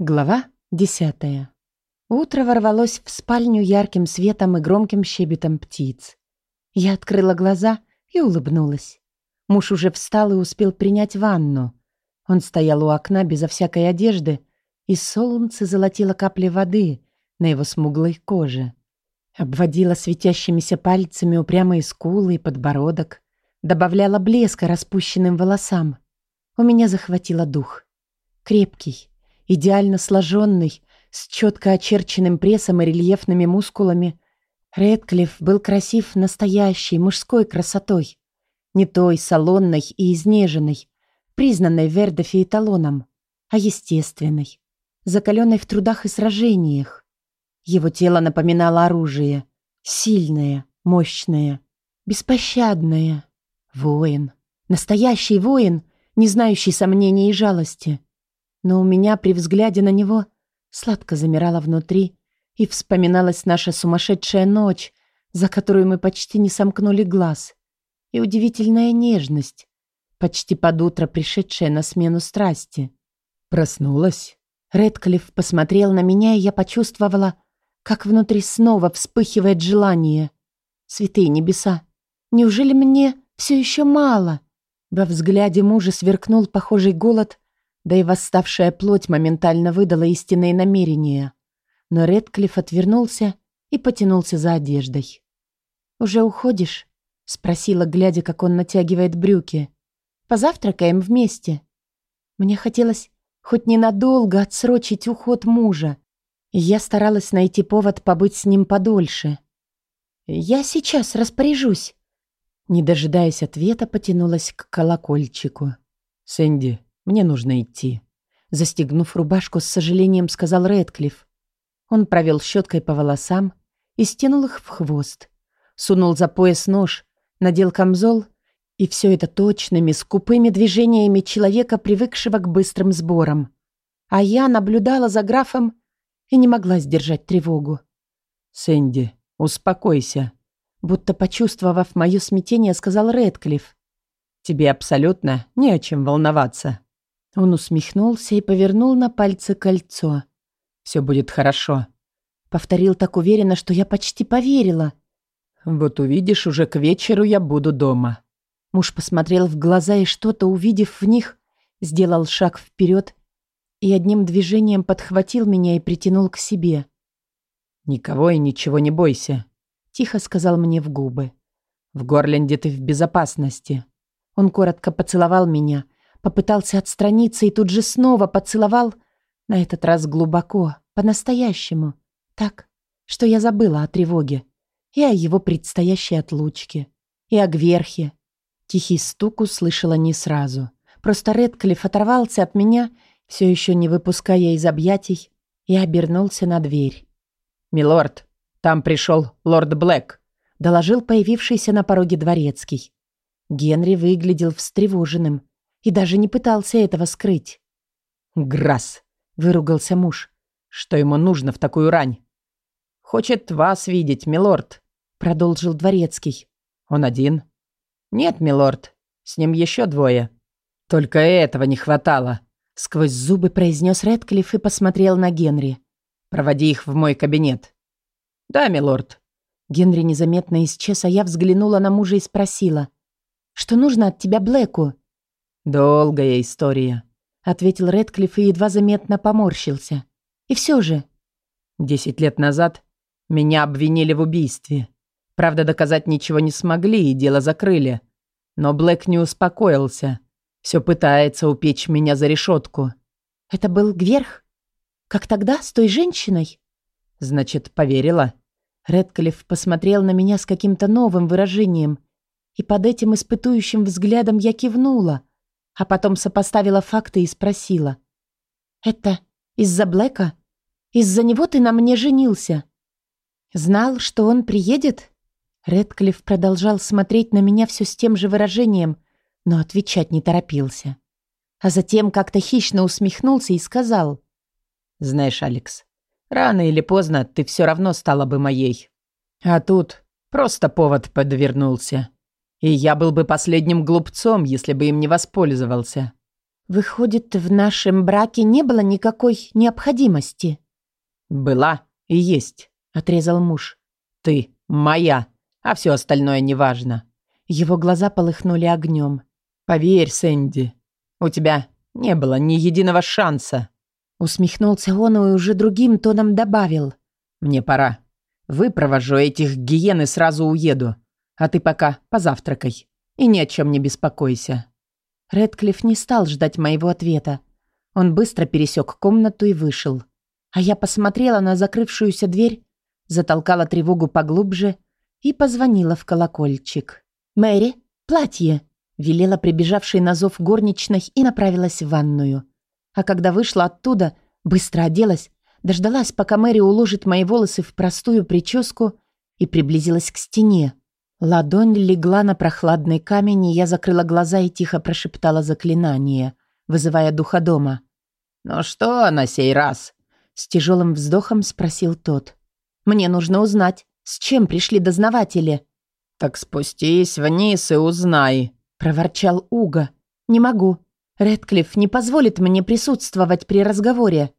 Глава десятая. Утро ворвалось в спальню ярким светом и громким щебетом птиц. Я открыла глаза и улыбнулась. Муж уже встал и успел принять ванну. Он стоял у окна безо всякой одежды, и солнце золотило капли воды на его смуглой коже. Обводила светящимися пальцами упрямые скулы и подбородок, добавляла блеска распущенным волосам. У меня захватило дух. Крепкий, идеально сложенный, с четко очерченным прессом и рельефными мускулами. Редклифф был красив настоящей мужской красотой, не той салонной и изнеженной, признанной Вердофе эталоном, а естественной, закаленной в трудах и сражениях. Его тело напоминало оружие, сильное, мощное, беспощадное. Воин, настоящий воин, не знающий сомнений и жалости — но у меня при взгляде на него сладко замирало внутри и вспоминалась наша сумасшедшая ночь, за которую мы почти не сомкнули глаз, и удивительная нежность, почти под утро пришедшая на смену страсти. Проснулась. Редклифф посмотрел на меня, и я почувствовала, как внутри снова вспыхивает желание. Святые небеса, неужели мне все еще мало? Во взгляде мужа сверкнул похожий голод, да и восставшая плоть моментально выдала истинные намерения. Но Редклифф отвернулся и потянулся за одеждой. «Уже уходишь?» — спросила, глядя, как он натягивает брюки. «Позавтракаем вместе». Мне хотелось хоть ненадолго отсрочить уход мужа, и я старалась найти повод побыть с ним подольше. «Я сейчас распоряжусь». Не дожидаясь ответа, потянулась к колокольчику. «Сэнди, мне нужно идти». Застегнув рубашку, с сожалением сказал Рэдклифф. Он провел щеткой по волосам и стянул их в хвост. Сунул за пояс нож, надел камзол, и все это точными, скупыми движениями человека, привыкшего к быстрым сборам. А я наблюдала за графом и не могла сдержать тревогу. «Сэнди, успокойся», будто почувствовав мое смятение, сказал Рэдклифф. «Тебе абсолютно не о чем волноваться». Он усмехнулся и повернул на пальце кольцо. «Все будет хорошо», — повторил так уверенно, что я почти поверила. «Вот увидишь, уже к вечеру я буду дома». Муж посмотрел в глаза и что-то, увидев в них, сделал шаг вперед и одним движением подхватил меня и притянул к себе. «Никого и ничего не бойся», — тихо сказал мне в губы. «В Горленде ты в безопасности». Он коротко поцеловал меня — Попытался отстраниться и тут же снова поцеловал, на этот раз глубоко, по-настоящему, так, что я забыла о тревоге и о его предстоящей отлучке, и о Гверхе. Тихий стук услышала не сразу. Просто Редклифф оторвался от меня, все еще не выпуская из объятий, и обернулся на дверь. «Милорд, там пришел лорд Блэк», — доложил появившийся на пороге дворецкий. Генри выглядел встревоженным и даже не пытался этого скрыть. «Грасс!» — выругался муж. «Что ему нужно в такую рань?» «Хочет вас видеть, милорд», — продолжил дворецкий. «Он один?» «Нет, милорд. С ним еще двое. Только этого не хватало», — сквозь зубы произнес Рэдклифф и посмотрел на Генри. «Проводи их в мой кабинет». «Да, милорд». Генри незаметно исчез, а я взглянула на мужа и спросила. «Что нужно от тебя Блэку?» «Долгая история», — ответил Рэдклифф и едва заметно поморщился. «И все же...» «Десять лет назад меня обвинили в убийстве. Правда, доказать ничего не смогли и дело закрыли. Но Блэк не успокоился. Все пытается упечь меня за решетку». «Это был Гверх? Как тогда, с той женщиной?» «Значит, поверила?» Рэдклифф посмотрел на меня с каким-то новым выражением, и под этим испытующим взглядом я кивнула, а потом сопоставила факты и спросила. «Это из-за Блэка? Из-за него ты на мне женился?» «Знал, что он приедет?» Редклифф продолжал смотреть на меня все с тем же выражением, но отвечать не торопился. А затем как-то хищно усмехнулся и сказал. «Знаешь, Алекс, рано или поздно ты все равно стала бы моей. А тут просто повод подвернулся. И я был бы последним глупцом, если бы им не воспользовался. Выходит, в нашем браке не было никакой необходимости. «Была и есть», — отрезал муж. «Ты моя, а все остальное неважно». Его глаза полыхнули огнем. «Поверь, Сэнди, у тебя не было ни единого шанса». Усмехнулся он и уже другим тоном добавил. «Мне пора. Выпровожу этих гиен и сразу уеду. А ты пока позавтракай. И ни о чем не беспокойся». Редклифф не стал ждать моего ответа. Он быстро пересек комнату и вышел. А я посмотрела на закрывшуюся дверь, затолкала тревогу поглубже и позвонила в колокольчик. «Мэри, платье!» – велела прибежавшей на зов горничной и направилась в ванную. А когда вышла оттуда, быстро оделась, дождалась, пока Мэри уложит мои волосы в простую прическу и приблизилась к стене. Ладонь легла на прохладный камень, и я закрыла глаза и тихо прошептала заклинание, вызывая духа дома. «Ну что на сей раз?» С тяжелым вздохом спросил тот. «Мне нужно узнать, с чем пришли дознаватели». «Так спустись вниз и узнай», — проворчал Уга. «Не могу. Редклифф не позволит мне присутствовать при разговоре».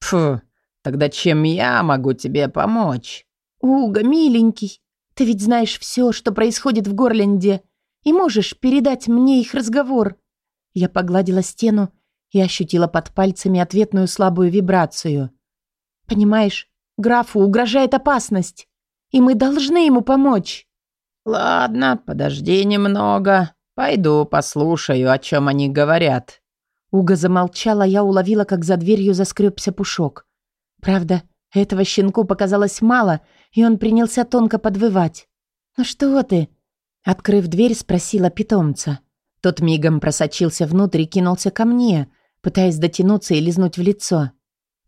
«Фу, тогда чем я могу тебе помочь?» «Уга, миленький, ты ведь знаешь все, что происходит в Горленде, и можешь передать мне их разговор». Я погладила стену и ощутила под пальцами ответную слабую вибрацию. «Понимаешь, графу угрожает опасность, и мы должны ему помочь». «Ладно, подожди немного. Пойду послушаю, о чем они говорят». Уга замолчала, я уловила, как за дверью заскребся пушок. Правда, этого щенку показалось мало, и он принялся тонко подвывать. «Ну что ты?» Открыв дверь, спросила питомца. Тот мигом просочился внутрь и кинулся ко мне, пытаясь дотянуться и лизнуть в лицо.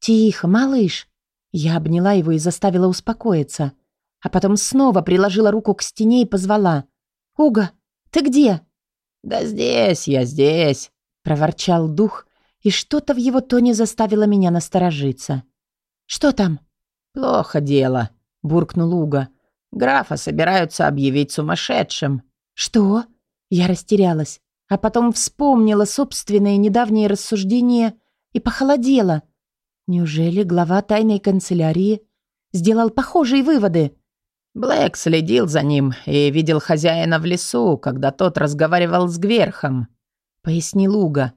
«Тихо, малыш!» Я обняла его и заставила успокоиться. А потом снова приложила руку к стене и позвала. «Уга, ты где?» «Да здесь я, здесь!» проворчал дух, и что-то в его тоне заставило меня насторожиться. «Что там?» «Плохо дело», — буркнул Уга. «Графа собираются объявить сумасшедшим». «Что?» Я растерялась а потом вспомнила собственные недавние рассуждения и похолодела. Неужели глава тайной канцелярии сделал похожие выводы? Блэк следил за ним и видел хозяина в лесу, когда тот разговаривал с Гверхом, пояснил Уга.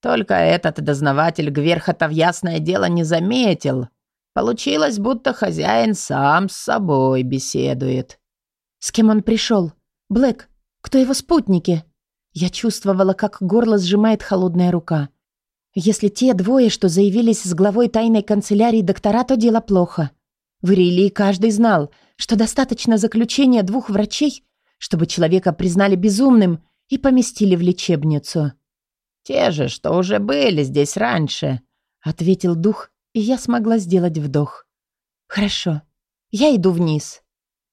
Только этот дознаватель Гверха-то в ясное дело не заметил. Получилось, будто хозяин сам с собой беседует. С кем он пришел? Блэк? Кто его спутники? Я чувствовала, как горло сжимает холодная рука. Если те двое, что заявились с главой тайной канцелярии доктора, то дело плохо. В Ирилии каждый знал, что достаточно заключения двух врачей, чтобы человека признали безумным и поместили в лечебницу. «Те же, что уже были здесь раньше», — ответил дух, и я смогла сделать вдох. «Хорошо, я иду вниз».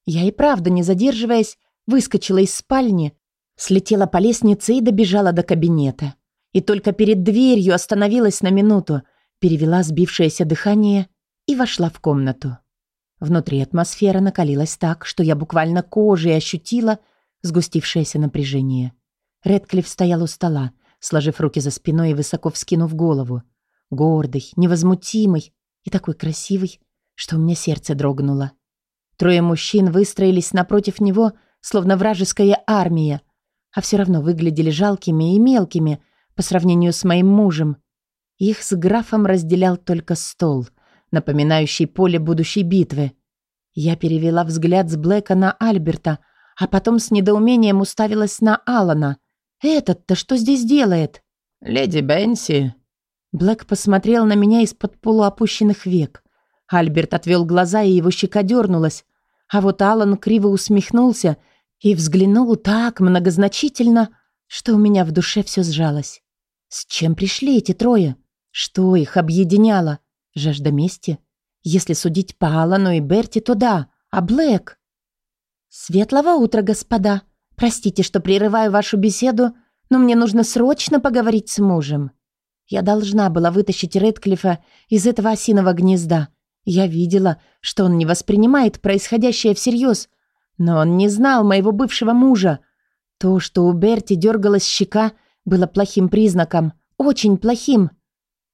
Я и правда, не задерживаясь, выскочила из спальни, Слетела по лестнице и добежала до кабинета. И только перед дверью остановилась на минуту, перевела сбившееся дыхание и вошла в комнату. Внутри атмосфера накалилась так, что я буквально кожей ощутила сгустившееся напряжение. Редклифф стоял у стола, сложив руки за спиной и высоко вскинув голову. Гордый, невозмутимый и такой красивый, что у меня сердце дрогнуло. Трое мужчин выстроились напротив него, словно вражеская армия — а все равно выглядели жалкими и мелкими по сравнению с моим мужем. Их с графом разделял только стол, напоминающий поле будущей битвы. Я перевела взгляд с Блэка на Альберта, а потом с недоумением уставилась на Алана. «Этот-то что здесь делает?» «Леди Бенси». Блэк посмотрел на меня из-под полуопущенных век. Альберт отвел глаза, и его щека дернулась. А вот Алан криво усмехнулся — и взглянул так многозначительно, что у меня в душе все сжалось. С чем пришли эти трое? Что их объединяло? Жажда мести? Если судить по Алану и Берти, то да, а Блэк? Светлого утра, господа. Простите, что прерываю вашу беседу, но мне нужно срочно поговорить с мужем. Я должна была вытащить Редклифа из этого осиного гнезда. Я видела, что он не воспринимает происходящее всерьез, но он не знал моего бывшего мужа. То, что у Берти дергалась щека, было плохим признаком, очень плохим».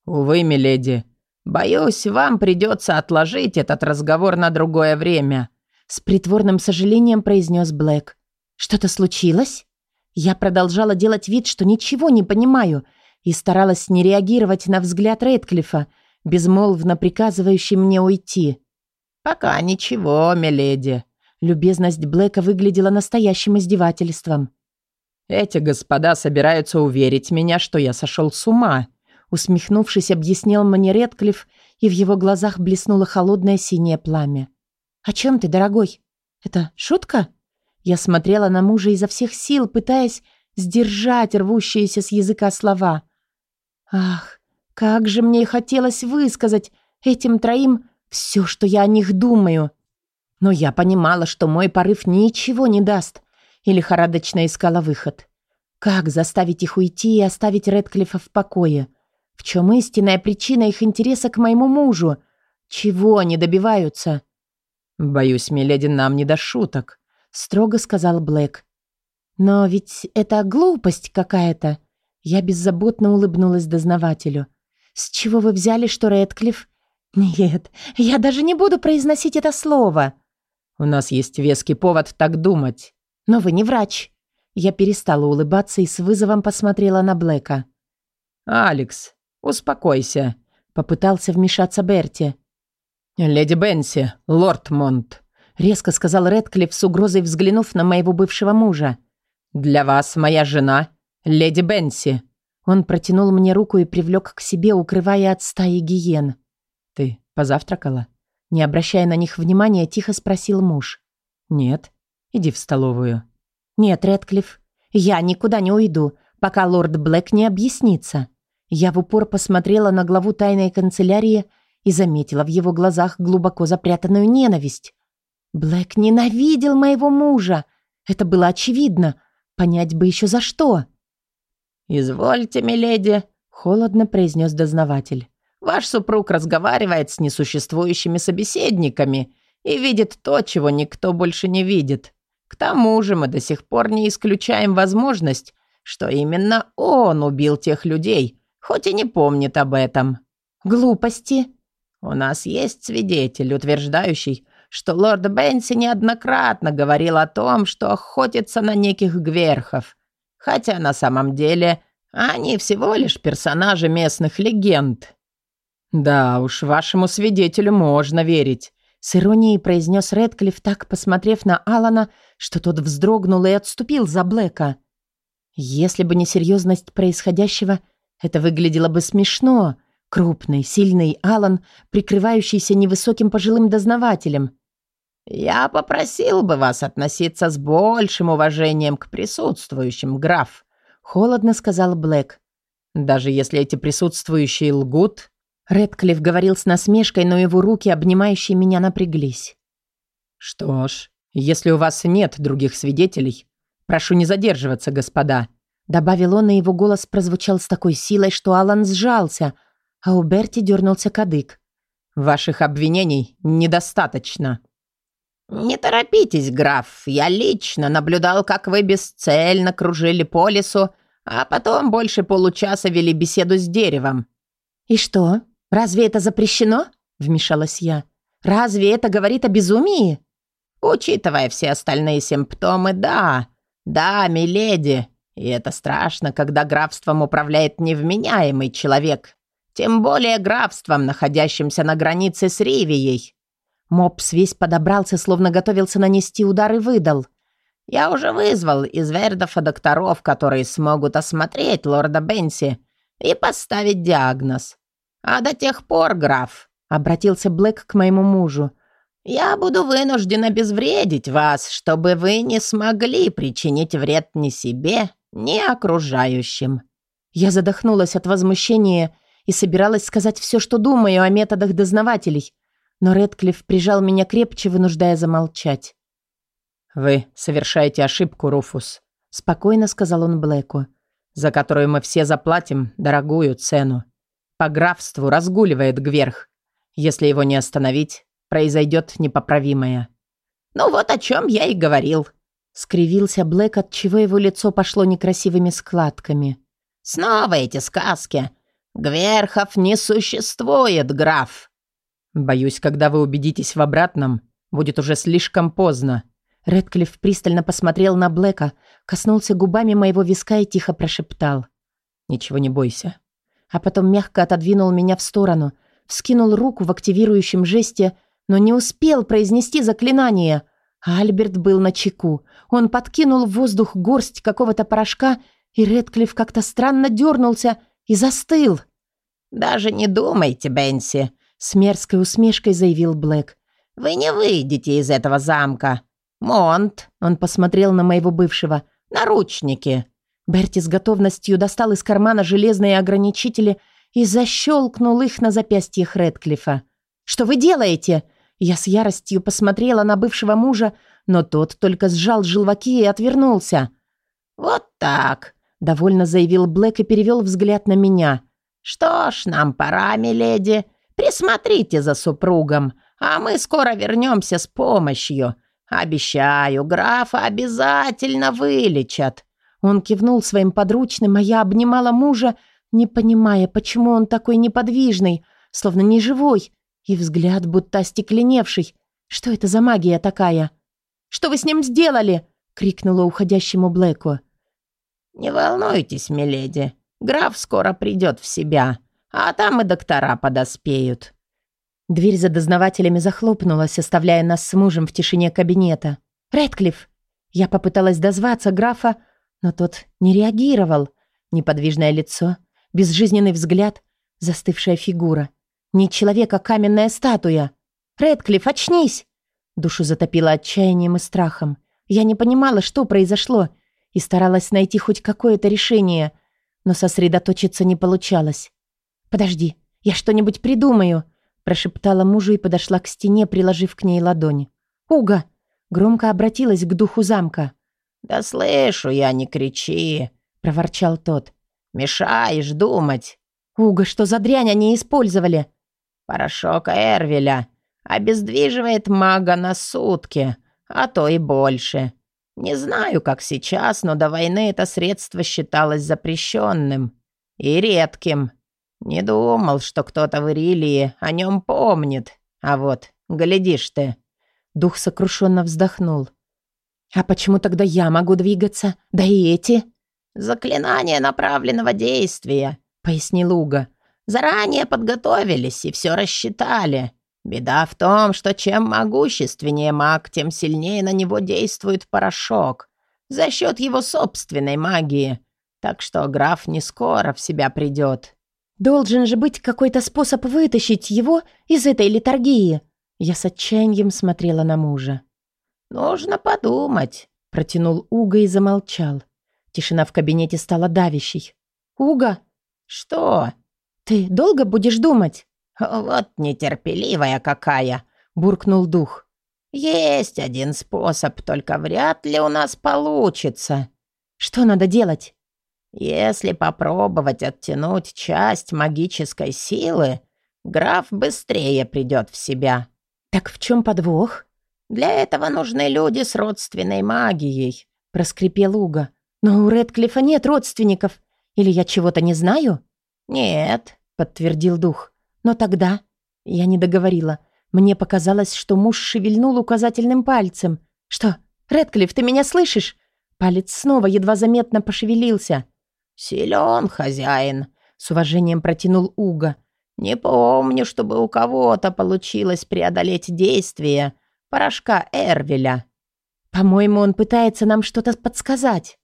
«Увы, миледи, боюсь, вам придется отложить этот разговор на другое время», с притворным сожалением произнес Блэк. «Что-то случилось?» Я продолжала делать вид, что ничего не понимаю, и старалась не реагировать на взгляд Рэдклиффа, безмолвно приказывающий мне уйти. «Пока ничего, миледи». Любезность Блэка выглядела настоящим издевательством. «Эти господа собираются уверить меня, что я сошел с ума», усмехнувшись, объяснил мне Редклифф, и в его глазах блеснуло холодное синее пламя. «О чем ты, дорогой? Это шутка?» Я смотрела на мужа изо всех сил, пытаясь сдержать рвущиеся с языка слова. «Ах, как же мне хотелось высказать этим троим все, что я о них думаю!» Но я понимала, что мой порыв ничего не даст, и лихорадочно искала выход. Как заставить их уйти и оставить Редклифа в покое? В чем истинная причина их интереса к моему мужу? Чего они добиваются? «Боюсь, миледи, нам не до шуток», — строго сказал Блэк. «Но ведь это глупость какая-то». Я беззаботно улыбнулась дознавателю. «С чего вы взяли, что Редклифф...» «Нет, я даже не буду произносить это слово». «У нас есть веский повод так думать». «Но вы не врач». Я перестала улыбаться и с вызовом посмотрела на Блэка. «Алекс, успокойся», — попытался вмешаться Берти. «Леди Бенси, лорд Монт», — резко сказал Редклифф с угрозой взглянув на моего бывшего мужа. «Для вас моя жена, леди Бенси». Он протянул мне руку и привлек к себе, укрывая от стаи гиен. «Ты позавтракала?» Не обращая на них внимания, тихо спросил муж. «Нет. Иди в столовую». «Нет, Редклифф, я никуда не уйду, пока лорд Блэк не объяснится». Я в упор посмотрела на главу тайной канцелярии и заметила в его глазах глубоко запрятанную ненависть. Блэк ненавидел моего мужа. Это было очевидно. Понять бы еще за что. «Извольте, миледи», — холодно произнес дознаватель. «Ваш супруг разговаривает с несуществующими собеседниками и видит то, чего никто больше не видит. К тому же мы до сих пор не исключаем возможность, что именно он убил тех людей, хоть и не помнит об этом». «Глупости», у нас есть свидетель, утверждающий, что лорд Бенси неоднократно говорил о том, что охотится на неких гверхов, хотя на самом деле они всего лишь персонажи местных легенд. Да уж, вашему свидетелю можно верить. С иронией произнес Редклифф, так посмотрев на Алана, что тот вздрогнул и отступил за Блэка. Если бы не серьезность происходящего, это выглядело бы смешно — Крупный, сильный Алан, прикрывающийся невысоким пожилым дознавателем. «Я попросил бы вас относиться с большим уважением к присутствующим, граф», — холодно сказал Блэк. «Даже если эти присутствующие лгут...» Редклифф говорил с насмешкой, но его руки, обнимающие меня, напряглись. «Что ж, если у вас нет других свидетелей, прошу не задерживаться, господа», — добавил он, и его голос прозвучал с такой силой, что Алан сжался — а у Берти дернулся кадык. «Ваших обвинений недостаточно». «Не торопитесь, граф. Я лично наблюдал, как вы бесцельно кружили по лесу, а потом больше получаса вели беседу с деревом». «И что? Разве это запрещено?» — вмешалась я. «Разве это говорит о безумии?» «Учитывая все остальные симптомы, да. Да, миледи. И это страшно, когда графством управляет невменяемый человек, тем более графством, находящимся на границе с Ривией. Мопс весь подобрался, словно готовился нанести удар и выдал. «Я уже вызвал из Вердофа докторов, которые смогут осмотреть лорда Бенси и поставить диагноз. А до тех пор, граф», — обратился Блэк к моему мужу, «я буду вынужден обезвредить вас, чтобы вы не смогли причинить вред ни себе, ни окружающим». Я задохнулась от возмущения и собиралась сказать все, что думаю о методах дознавателей, но Редклифф прижал меня крепче, вынуждая замолчать. «Вы совершаете ошибку, Руфус», — спокойно сказал он Блэку, «за которую мы все заплатим дорогую цену. По графству разгуливает Гверх. Если его не остановить, произойдет непоправимое». «Ну вот о чем я и говорил», — скривился Блэк, отчего его лицо пошло некрасивыми складками. Снова эти сказки. Гверхов не существует, граф. Боюсь, когда вы убедитесь в обратном, будет уже слишком поздно. Редклифф пристально посмотрел на Блэка, коснулся губами моего виска и тихо прошептал. «Ничего не бойся». А потом мягко отодвинул меня в сторону, вскинул руку в активирующем жесте, но не успел произнести заклинание. Альберт был на чеку. Он подкинул в воздух горсть какого-то порошка, и Редклифф как-то странно дернулся и застыл. «Даже не думайте, Бенси», — с мерзкой усмешкой заявил Блэк. «Вы не выйдете из этого замка. Монт», — он посмотрел на моего бывшего, — «наручники». Берти с готовностью достал из кармана железные ограничители и защелкнул их на запястьях Редклифа. «Что вы делаете?» Я с яростью посмотрела на бывшего мужа, но тот только сжал желваки и отвернулся. «Вот так», — довольно заявил Блэк и перевел взгляд на меня. «Что ж, нам пора, миледи. Присмотрите за супругом, а мы скоро вернемся с помощью. Обещаю, графа обязательно вылечат». Он кивнул своим подручным, а я обнимала мужа, не понимая, почему он такой неподвижный, словно неживой, и взгляд будто остекленевший. Что это за магия такая? «Что вы с ним сделали?» — крикнула уходящему Блэку. «Не волнуйтесь, миледи, граф скоро придет в себя, а там и доктора подоспеют». Дверь за дознавателями захлопнулась, оставляя нас с мужем в тишине кабинета. «Рэдклифф!» Я попыталась дозваться графа, но тот не реагировал. Неподвижное лицо, безжизненный взгляд, застывшая фигура. Не человек, а каменная статуя. «Рэдклифф, очнись!» Душу затопило отчаянием и страхом. Я не понимала, что произошло, и старалась найти хоть какое-то решение, но сосредоточиться не получалось. «Подожди, я что-нибудь придумаю», прошептала мужу и подошла к стене, приложив к ней ладони. «Уга!» Громко обратилась к духу замка. «Да слышу я, не кричи!» — проворчал тот. «Мешаешь думать!» «Уга, что за дрянь они использовали?» «Порошок Эрвеля обездвиживает мага на сутки, а то и больше. Не знаю, как сейчас, но до войны это средство считалось запрещенным и редким. Не думал, что кто-то в Ирилии о нем помнит. А вот, глядишь ты». Дух сокрушенно вздохнул. «А почему тогда я могу двигаться? Да и эти?» «Заклинание направленного действия», — пояснил Уга. «Заранее подготовились и все рассчитали. Беда в том, что чем могущественнее маг, тем сильнее на него действует порошок. За счет его собственной магии. Так что граф не скоро в себя придет». «Должен же быть какой-то способ вытащить его из этой литургии». Я с отчаянием смотрела на мужа. «Нужно подумать», — протянул Уга и замолчал. Тишина в кабинете стала давящей. «Уга!» «Что?» «Ты долго будешь думать?» «Вот нетерпеливая какая!» — буркнул дух. «Есть один способ, только вряд ли у нас получится». «Что надо делать?» «Если попробовать оттянуть часть магической силы, граф быстрее придет в себя». «Так в чем подвох?» «Для этого нужны люди с родственной магией», — проскрипел Уга. «Но у Редклифа нет родственников. Или я чего-то не знаю?» «Нет», — подтвердил дух. «Но тогда...» Я не договорила. Мне показалось, что муж шевельнул указательным пальцем. «Что? Редклифф, ты меня слышишь?» Палец снова едва заметно пошевелился. «Силен хозяин», — с уважением протянул Уга. «Не помню, чтобы у кого-то получилось преодолеть действие порошка Эрвеля». «По-моему, он пытается нам что-то подсказать».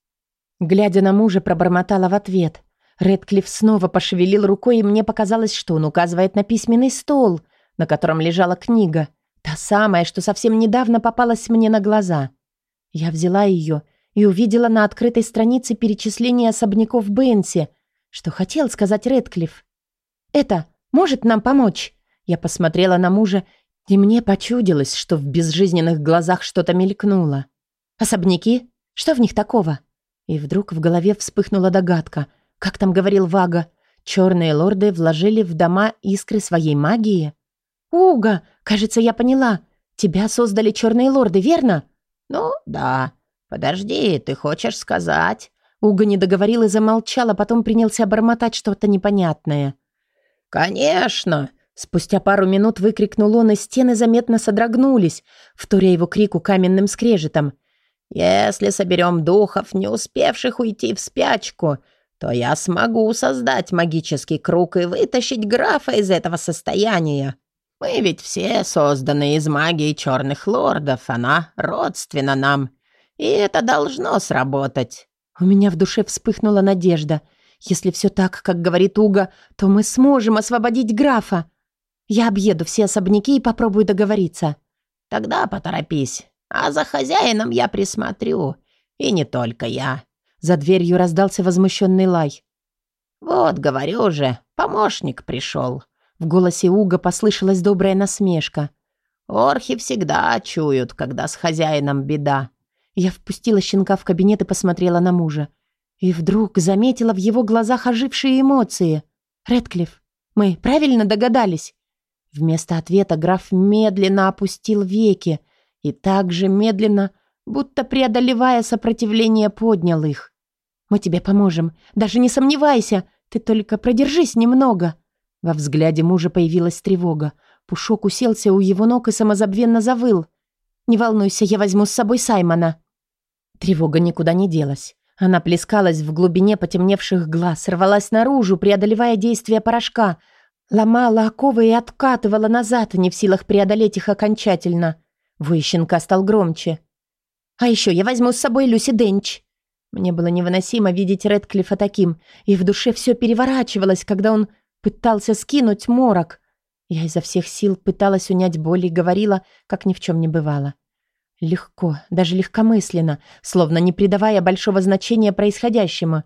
Глядя на мужа, пробормотала в ответ. Редклифф снова пошевелил рукой, и мне показалось, что он указывает на письменный стол, на котором лежала книга. Та самая, что совсем недавно попалась мне на глаза. Я взяла ее и увидела на открытой странице перечисление особняков Бенси, что хотел сказать Редклифф. «Это может нам помочь?» Я посмотрела на мужа и мне почудилось, что в безжизненных глазах что-то мелькнуло. «Особняки? Что в них такого?» И вдруг в голове вспыхнула догадка. Как там говорил Вага? Черные лорды вложили в дома искры своей магии? «Уга, кажется, я поняла. Тебя создали черные лорды, верно?» «Ну, да. Подожди, ты хочешь сказать, Уга не договорил и замолчал, а потом принялся бормотать что-то непонятное. «Конечно!» Спустя пару минут выкрикнул он, и стены заметно содрогнулись, вторя его крику каменным скрежетом. «Если соберем духов, не успевших уйти в спячку, то я смогу создать магический круг и вытащить графа из этого состояния. Мы ведь все созданы из магии черных лордов, она родственна нам, и это должно сработать». У меня в душе вспыхнула надежда. Если все так, как говорит Уга, то мы сможем освободить графа. Я объеду все особняки и попробую договориться. Тогда поторопись, а за хозяином я присмотрю. И не только я. За дверью раздался возмущенный лай. «Вот, говорю же, помощник пришел». В голосе Уга послышалась добрая насмешка. «Орхи всегда чуют, когда с хозяином беда». Я впустила щенка в кабинет и посмотрела на мужа. И вдруг заметила в его глазах ожившие эмоции. «Рэдклифф, мы правильно догадались?» Вместо ответа граф медленно опустил веки и также медленно, будто преодолевая сопротивление, поднял их. Мы тебе поможем. Даже не сомневайся. Ты только продержись немного». Во взгляде мужа появилась тревога. Пушок уселся у его ног и самозабвенно завыл. «Не волнуйся, я возьму с собой Саймона». Тревога никуда не делась. Она плескалась в глубине потемневших глаз, рвалась наружу, преодолевая действие порошка, ломала оковы и откатывала назад, не в силах преодолеть их окончательно. Вой стал громче. «А еще я возьму с собой Люси Денч», мне было невыносимо видеть Редклифа таким, и в душе все переворачивалось, когда он пытался скинуть морок. Я изо всех сил пыталась унять боль и говорила, как ни в чем не бывало. Легко, даже легкомысленно, словно не придавая большого значения происходящему.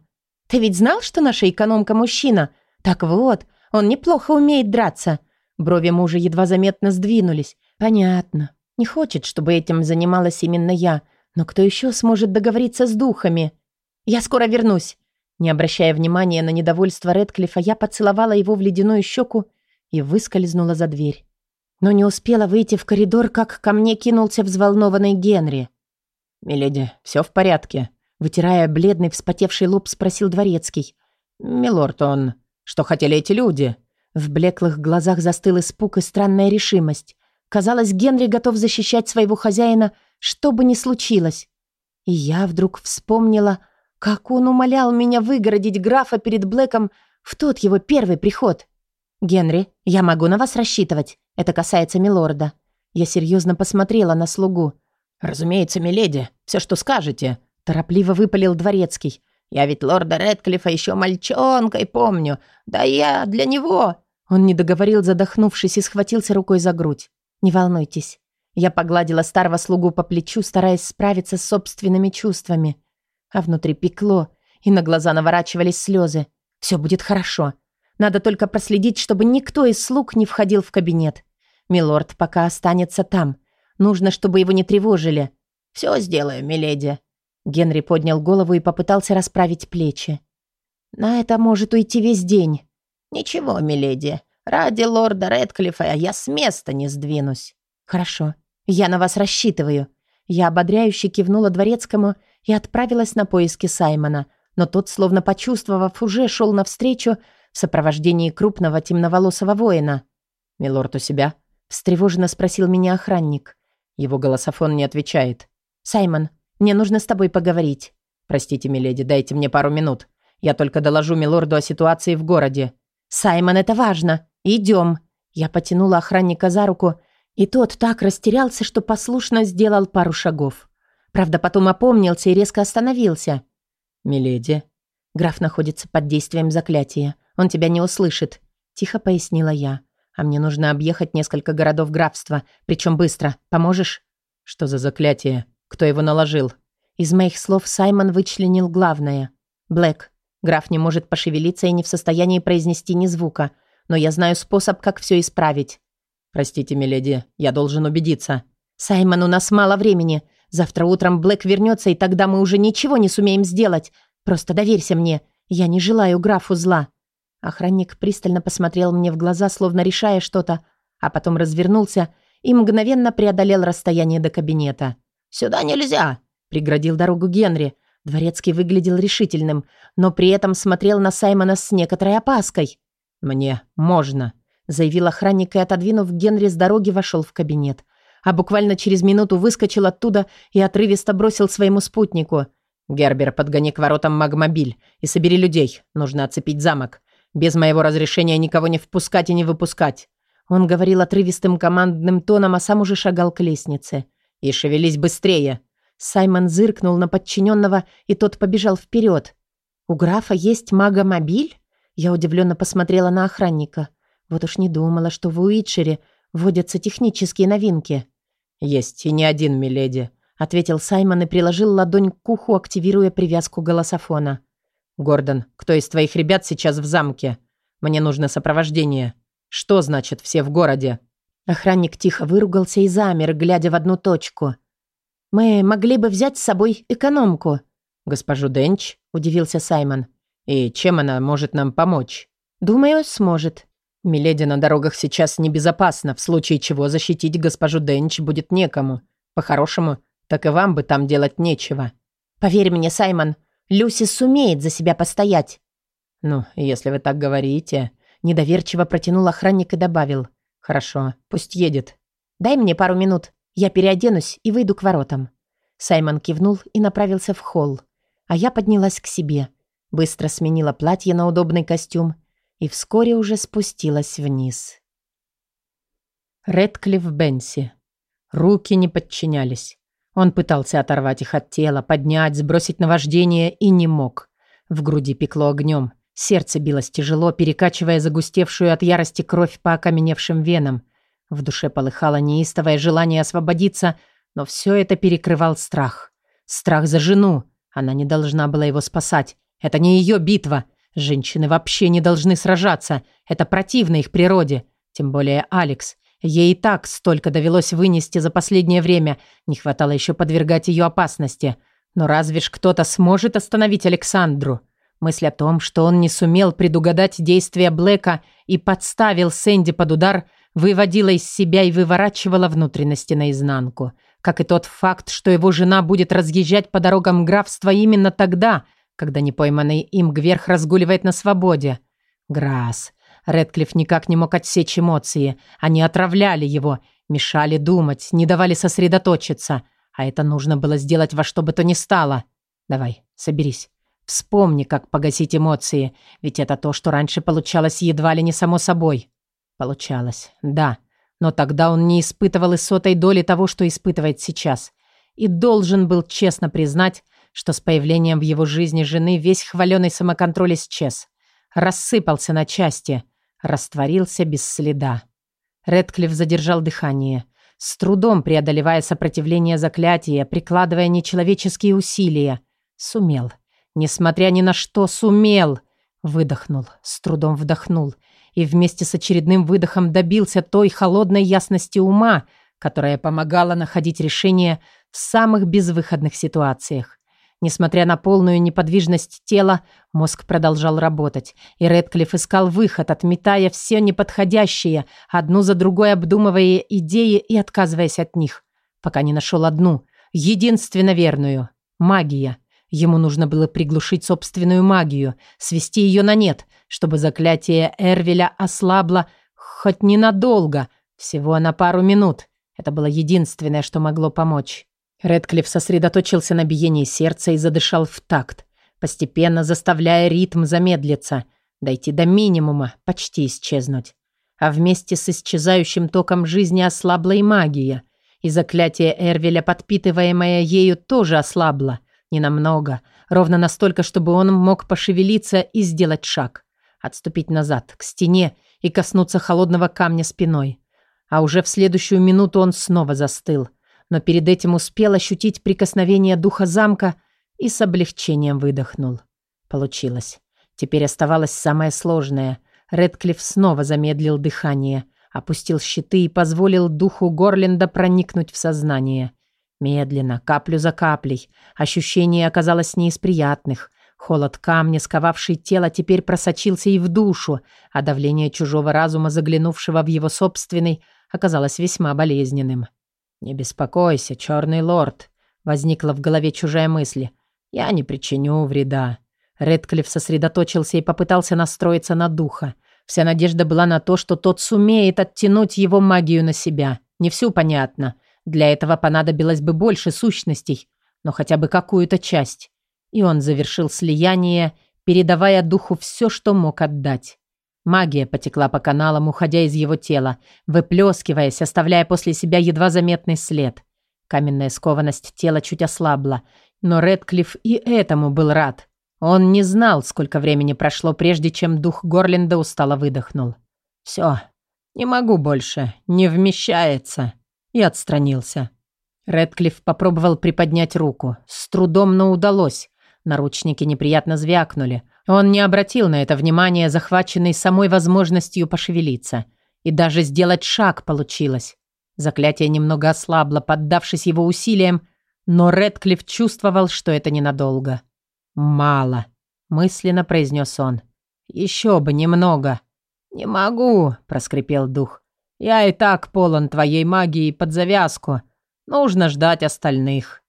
«Ты ведь знал, что наша экономка мужчина? Так вот, он неплохо умеет драться». Брови мужа едва заметно сдвинулись. «Понятно. Не хочет, чтобы этим занималась именно я. Но кто еще сможет договориться с духами?» «Я скоро вернусь!» Не обращая внимания на недовольство Редклифа, я поцеловала его в ледяную щеку и выскользнула за дверь. Но не успела выйти в коридор, как ко мне кинулся взволнованный Генри. «Миледи, все в порядке?» Вытирая бледный, вспотевший лоб, спросил Дворецкий. «Милорд, он... Что хотели эти люди?» В блеклых глазах застыл испуг и странная решимость. Казалось, Генри готов защищать своего хозяина, что бы ни случилось. И я вдруг вспомнила как он умолял меня выгородить графа перед Блэком в тот его первый приход. «Генри, я могу на вас рассчитывать. Это касается милорда». Я серьезно посмотрела на слугу. «Разумеется, миледи, все, что скажете», — торопливо выпалил дворецкий. «Я ведь лорда Редклифа еще мальчонкой помню. Да я для него...» Он не договорил, задохнувшись, и схватился рукой за грудь. «Не волнуйтесь». Я погладила старого слугу по плечу, стараясь справиться с собственными чувствами а внутри пекло, и на глаза наворачивались слезы. Все будет хорошо. Надо только проследить, чтобы никто из слуг не входил в кабинет. Милорд пока останется там. Нужно, чтобы его не тревожили. Все сделаю, миледи. Генри поднял голову и попытался расправить плечи. На это может уйти весь день. Ничего, миледи. Ради лорда Редклифа я с места не сдвинусь. Хорошо. Я на вас рассчитываю. Я ободряюще кивнула дворецкому и отправилась на поиски Саймона, но тот, словно почувствовав, уже шел навстречу в сопровождении крупного темноволосого воина. «Милорд у себя?» – встревоженно спросил меня охранник. Его голософон не отвечает. «Саймон, мне нужно с тобой поговорить». «Простите, миледи, дайте мне пару минут. Я только доложу милорду о ситуации в городе». «Саймон, это важно. Идем». Я потянула охранника за руку, и тот так растерялся, что послушно сделал пару шагов. Правда, потом опомнился и резко остановился. «Миледи». «Граф находится под действием заклятия. Он тебя не услышит», — тихо пояснила я. «А мне нужно объехать несколько городов графства, причем быстро. Поможешь?» «Что за заклятие? Кто его наложил?» Из моих слов Саймон вычленил главное. «Блэк. Граф не может пошевелиться и не в состоянии произнести ни звука, но я знаю способ, как все исправить». «Простите, миледи, я должен убедиться». «Саймон, у нас мало времени. Завтра утром Блэк вернется, и тогда мы уже ничего не сумеем сделать. Просто доверься мне. Я не желаю графу зла». Охранник пристально посмотрел мне в глаза, словно решая что-то, а потом развернулся и мгновенно преодолел расстояние до кабинета. «Сюда нельзя!» — преградил дорогу Генри. Дворецкий выглядел решительным, но при этом смотрел на Саймона с некоторой опаской. «Мне можно», — заявил охранник и, отодвинув Генри с дороги, вошел в кабинет. А буквально через минуту выскочил оттуда и отрывисто бросил своему спутнику. «Гербер, подгони к воротам магмобиль и собери людей. Нужно оцепить замок. Без моего разрешения никого не впускать и не выпускать». Он говорил отрывистым командным тоном, а сам уже шагал к лестнице. «И шевелись быстрее!» Саймон зыркнул на подчиненного, и тот побежал вперед. «У графа есть магомобиль?» Я удивленно посмотрела на охранника. Вот уж не думала, что в Уитшере водятся технические новинки. «Есть, и не один, миледи», — ответил Саймон и приложил ладонь к уху, активируя привязку голософона. «Гордон, кто из твоих ребят сейчас в замке? Мне нужно сопровождение. Что значит «все в городе»?» Охранник тихо выругался и замер, глядя в одну точку. «Мы могли бы взять с собой экономку». «Госпожу Денч?» – удивился Саймон. «И чем она может нам помочь?» «Думаю, сможет». «Миледи на дорогах сейчас небезопасно, в случае чего защитить госпожу Денч будет некому. По-хорошему, так и вам бы там делать нечего». «Поверь мне, Саймон, Люси сумеет за себя постоять». «Ну, если вы так говорите...» Недоверчиво протянул охранник и добавил. «Хорошо, пусть едет». «Дай мне пару минут. Я переоденусь и выйду к воротам». Саймон кивнул и направился в холл. А я поднялась к себе. Быстро сменила платье на удобный костюм и вскоре уже спустилась вниз. Редклифф Бенси. Руки не подчинялись. Он пытался оторвать их от тела, поднять, сбросить наваждение и не мог. В груди пекло огнем. Сердце билось тяжело, перекачивая загустевшую от ярости кровь по окаменевшим венам. В душе полыхало неистовое желание освободиться, но все это перекрывал страх. Страх за жену. Она не должна была его спасать. Это не ее битва. Женщины вообще не должны сражаться. Это противно их природе. Тем более Алекс. Ей и так столько довелось вынести за последнее время. Не хватало еще подвергать ее опасности. Но разве ж кто-то сможет остановить Александру? Мысль о том, что он не сумел предугадать действия Блэка и подставил Сэнди под удар, выводила из себя и выворачивала внутренности наизнанку. Как и тот факт, что его жена будет разъезжать по дорогам графства именно тогда, когда непойманный им Гверх разгуливает на свободе. Грасс. Редклифф никак не мог отсечь эмоции. Они отравляли его, мешали думать, не давали сосредоточиться. А это нужно было сделать во что бы то ни стало. Давай, соберись. Вспомни, как погасить эмоции, ведь это то, что раньше получалось едва ли не само собой. Получалось, да. Но тогда он не испытывал и сотой доли того, что испытывает сейчас. И должен был честно признать, что с появлением в его жизни жены весь хваленый самоконтроль исчез. Рассыпался на части, растворился без следа. Редклифф задержал дыхание, с трудом преодолевая сопротивление заклятия, прикладывая нечеловеческие усилия. Сумел. Несмотря ни на что, сумел. Выдохнул, с трудом вдохнул. И вместе с очередным выдохом добился той холодной ясности ума, которая помогала находить решения в самых безвыходных ситуациях. Несмотря на полную неподвижность тела, мозг продолжал работать, и Редклифф искал выход, отметая все неподходящее, одну за другой обдумывая идеи и отказываясь от них, пока не нашел одну, единственно верную – магия – Ему нужно было приглушить собственную магию, свести ее на нет, чтобы заклятие Эрвеля ослабло хоть ненадолго, всего на пару минут. Это было единственное, что могло помочь. Редклифф сосредоточился на биении сердца и задышал в такт, постепенно заставляя ритм замедлиться, дойти до минимума, почти исчезнуть. А вместе с исчезающим током жизни ослабла и магия, и заклятие Эрвеля, подпитываемое ею, тоже ослабло – Ненамного, ровно настолько, чтобы он мог пошевелиться и сделать шаг. Отступить назад, к стене и коснуться холодного камня спиной. А уже в следующую минуту он снова застыл. Но перед этим успел ощутить прикосновение духа замка и с облегчением выдохнул. Получилось. Теперь оставалось самое сложное. Редклифф снова замедлил дыхание, опустил щиты и позволил духу Горленда проникнуть в сознание. Медленно, каплю за каплей. Ощущение оказалось не из приятных. Холод камня, сковавший тело, теперь просочился и в душу, а давление чужого разума, заглянувшего в его собственный, оказалось весьма болезненным. «Не беспокойся, черный лорд», — возникла в голове чужая мысль. Я не причиню вреда». Редклифф сосредоточился и попытался настроиться на духа. Вся надежда была на то, что тот сумеет оттянуть его магию на себя. Не всю, понятно. Для этого понадобилось бы больше сущностей, но хотя бы какую-то часть. И он завершил слияние, передавая духу все, что мог отдать. Магия потекла по каналам, уходя из его тела, выплескиваясь, оставляя после себя едва заметный след. Каменная скованность тела чуть ослабла, но Редклифф и этому был рад. Он не знал, сколько времени прошло, прежде чем дух Горлинда устало выдохнул. «Все, не могу больше, не вмещается», и отстранился. Редклифф попробовал приподнять руку. С трудом, но удалось. Наручники неприятно звякнули. Он не обратил на это внимания, захваченный самой возможностью пошевелиться. И даже сделать шаг получилось. Заклятие немного ослабло, поддавшись его усилиям, но Редклифф чувствовал, что это ненадолго. «Мало», — мысленно произнес он. «Еще бы немного». «Не могу», — проскрипел дух. «Я и так полон твоей магии под завязку. Нужно ждать остальных».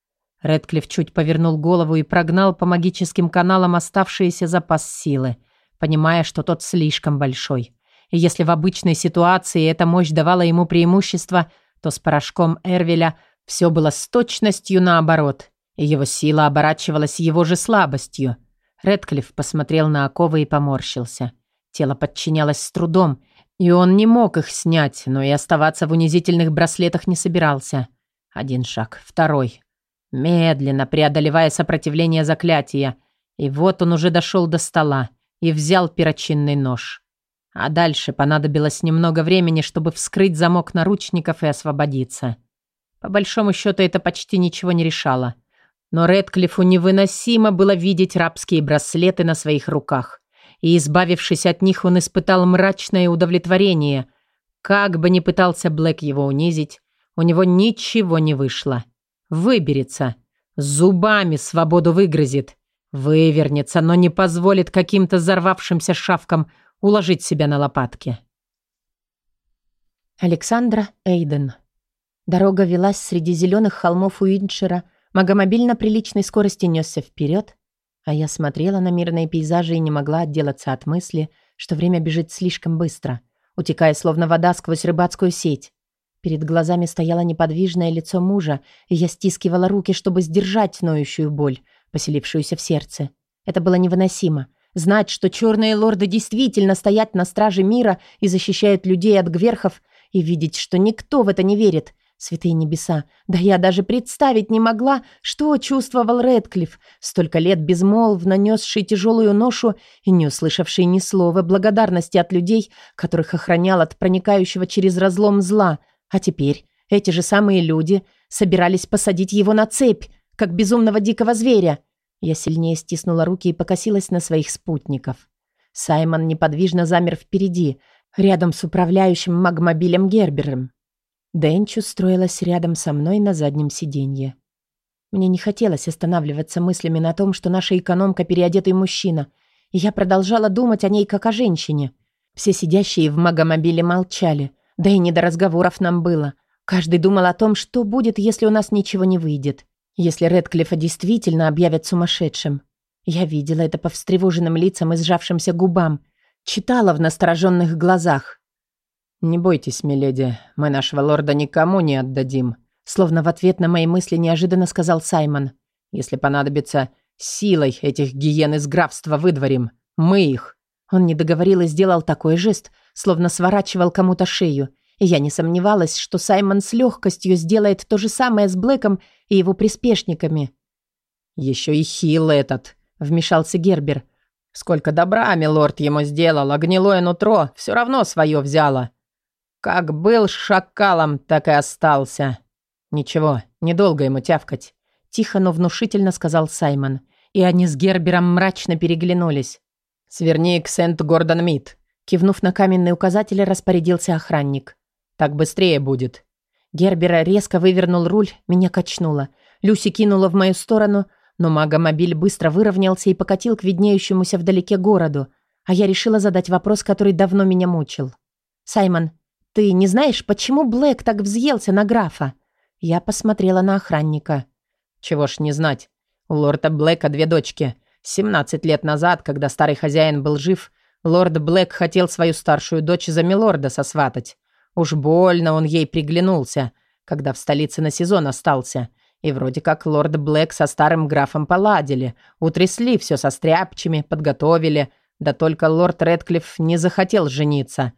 Редклифф чуть повернул голову и прогнал по магическим каналам оставшиеся запас силы, понимая, что тот слишком большой. И если в обычной ситуации эта мощь давала ему преимущество, то с порошком Эрвеля все было с точностью наоборот и его сила оборачивалась его же слабостью. Редклифф посмотрел на оковы и поморщился. Тело подчинялось с трудом, и он не мог их снять, но и оставаться в унизительных браслетах не собирался. Один шаг, второй. Медленно преодолевая сопротивление заклятия. И вот он уже дошел до стола и взял перочинный нож. А дальше понадобилось немного времени, чтобы вскрыть замок наручников и освободиться. По большому счету это почти ничего не решало. Но Редклифу невыносимо было видеть рабские браслеты на своих руках. И, избавившись от них, он испытал мрачное удовлетворение. Как бы ни пытался Блэк его унизить, у него ничего не вышло. Выберется. Зубами свободу выгрызет. Вывернется, но не позволит каким-то взорвавшимся шавкам уложить себя на лопатки. Александра Эйден. Дорога велась среди зеленых холмов Уиншера, Магомобиль на приличной скорости несся вперед, а я смотрела на мирные пейзажи и не могла отделаться от мысли, что время бежит слишком быстро, утекая словно вода сквозь рыбацкую сеть. Перед глазами стояло неподвижное лицо мужа, и я стискивала руки, чтобы сдержать ноющую боль, поселившуюся в сердце. Это было невыносимо. Знать, что черные лорды действительно стоят на страже мира и защищают людей от гверхов, и видеть, что никто в это не верит, Святые небеса, да я даже представить не могла, что чувствовал Редклифф, столько лет безмолвно несший тяжелую ношу и не услышавший ни слова благодарности от людей, которых охранял от проникающего через разлом зла. А теперь эти же самые люди собирались посадить его на цепь, как безумного дикого зверя. Я сильнее стиснула руки и покосилась на своих спутников. Саймон неподвижно замер впереди, рядом с управляющим магмобилем Гербером. Дэнч устроилась рядом со мной на заднем сиденье. Мне не хотелось останавливаться мыслями на том, что наша экономка переодетый мужчина, я продолжала думать о ней как о женщине. Все сидящие в магомобиле молчали, да и не до разговоров нам было. Каждый думал о том, что будет, если у нас ничего не выйдет. Если Редклифа действительно объявят сумасшедшим. Я видела это по встревоженным лицам и сжавшимся губам, читала в настороженных глазах. «Не бойтесь, миледи, мы нашего лорда никому не отдадим», словно в ответ на мои мысли неожиданно сказал Саймон. «Если понадобится, силой этих гиен из графства выдворим. Мы их». Он не договорил и сделал такой жест, словно сворачивал кому-то шею. И я не сомневалась, что Саймон с легкостью сделает то же самое с Блэком и его приспешниками. «Еще и хил этот», — вмешался Гербер. «Сколько добра, милорд, ему сделал, а гнилое нутро все равно свое взяло. Как был шакалом, так и остался. Ничего, недолго ему тявкать. Тихо, но внушительно сказал Саймон. И они с Гербером мрачно переглянулись. «Сверни к Сент-Гордон-Мид», кивнув на каменный указатель, распорядился охранник. «Так быстрее будет». Гербера резко вывернул руль, меня качнуло. Люси кинула в мою сторону, но магомобиль быстро выровнялся и покатил к виднеющемуся вдалеке городу, а я решила задать вопрос, который давно меня мучил. «Саймон, «Ты не знаешь, почему Блэк так взъелся на графа?» Я посмотрела на охранника. «Чего ж не знать. У лорда Блэка две дочки. 17 лет назад, когда старый хозяин был жив, лорд Блэк хотел свою старшую дочь за милорда сосватать. Уж больно он ей приглянулся, когда в столице на сезон остался. И вроде как лорд Блэк со старым графом поладили, утрясли все со стряпчими, подготовили. Да только лорд Редклифф не захотел жениться.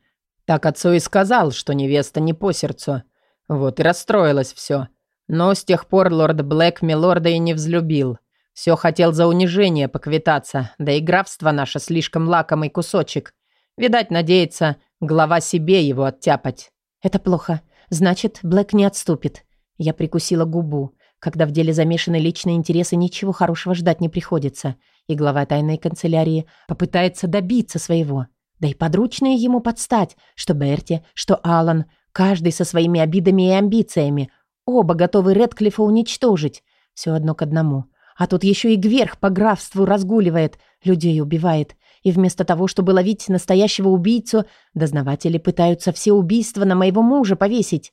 Так отцу и сказал, что невеста не по сердцу. Вот и расстроилось все. Но с тех пор лорд Блэк милорда и не взлюбил. Все хотел за унижение поквитаться, да и графство наше слишком лакомый кусочек. Видать, надеется, глава себе его оттяпать. Это плохо. Значит, Блэк не отступит. Я прикусила губу. Когда в деле замешаны личные интересы, ничего хорошего ждать не приходится. И глава тайной канцелярии попытается добиться своего. Да и подручные ему подстать, что Берти, что Алан, каждый со своими обидами и амбициями. Оба готовы Редклифа уничтожить. Все одно к одному. А тут еще и Гверх по графству разгуливает, людей убивает. И вместо того, чтобы ловить настоящего убийцу, дознаватели пытаются все убийства на моего мужа повесить.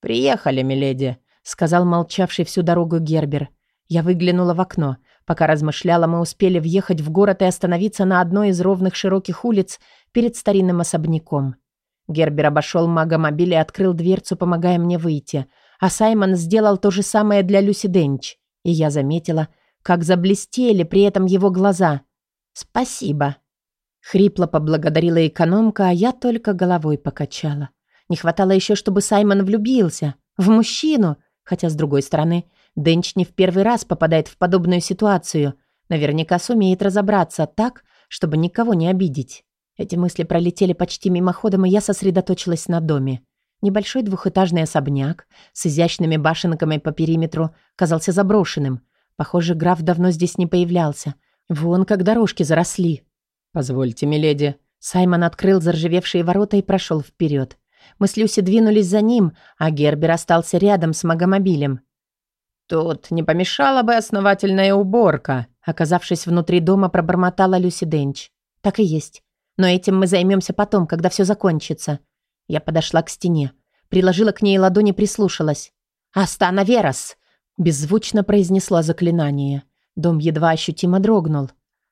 «Приехали, миледи», сказал молчавший всю дорогу Гербер. Я выглянула в окно. Пока размышляла, мы успели въехать в город и остановиться на одной из ровных широких улиц перед старинным особняком. Гербер обошел магомобиль и открыл дверцу, помогая мне выйти. А Саймон сделал то же самое для Люси Денч. И я заметила, как заблестели при этом его глаза. «Спасибо». Хрипло поблагодарила экономка, а я только головой покачала. Не хватало еще, чтобы Саймон влюбился. В мужчину, Хотя, с другой стороны, Денч не в первый раз попадает в подобную ситуацию. Наверняка сумеет разобраться так, чтобы никого не обидеть. Эти мысли пролетели почти мимоходом, и я сосредоточилась на доме. Небольшой двухэтажный особняк с изящными башенками по периметру казался заброшенным. Похоже, граф давно здесь не появлялся. Вон как дорожки заросли. «Позвольте, миледи». Саймон открыл заржавевшие ворота и прошел вперед. Мы с Люси двинулись за ним, а Гербер остался рядом с магомобилем. «Тут не помешала бы основательная уборка», оказавшись внутри дома, пробормотала Люси Денч. «Так и есть. Но этим мы займемся потом, когда все закончится». Я подошла к стене, приложила к ней ладони, прислушалась. «Астана Верас!» беззвучно произнесла заклинание. Дом едва ощутимо дрогнул.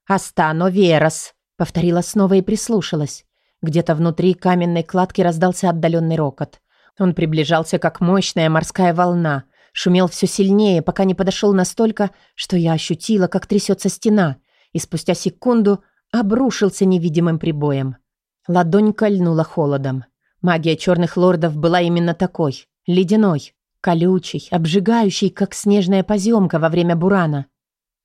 «Астано Верас!» повторила снова и прислушалась. Где-то внутри каменной кладки раздался отдаленный рокот. Он приближался, как мощная морская волна. Шумел все сильнее, пока не подошел настолько, что я ощутила, как трясется стена, и спустя секунду обрушился невидимым прибоем. Ладонь кольнула холодом. Магия черных лордов была именно такой. Ледяной, колючий, обжигающий, как снежная поземка во время бурана.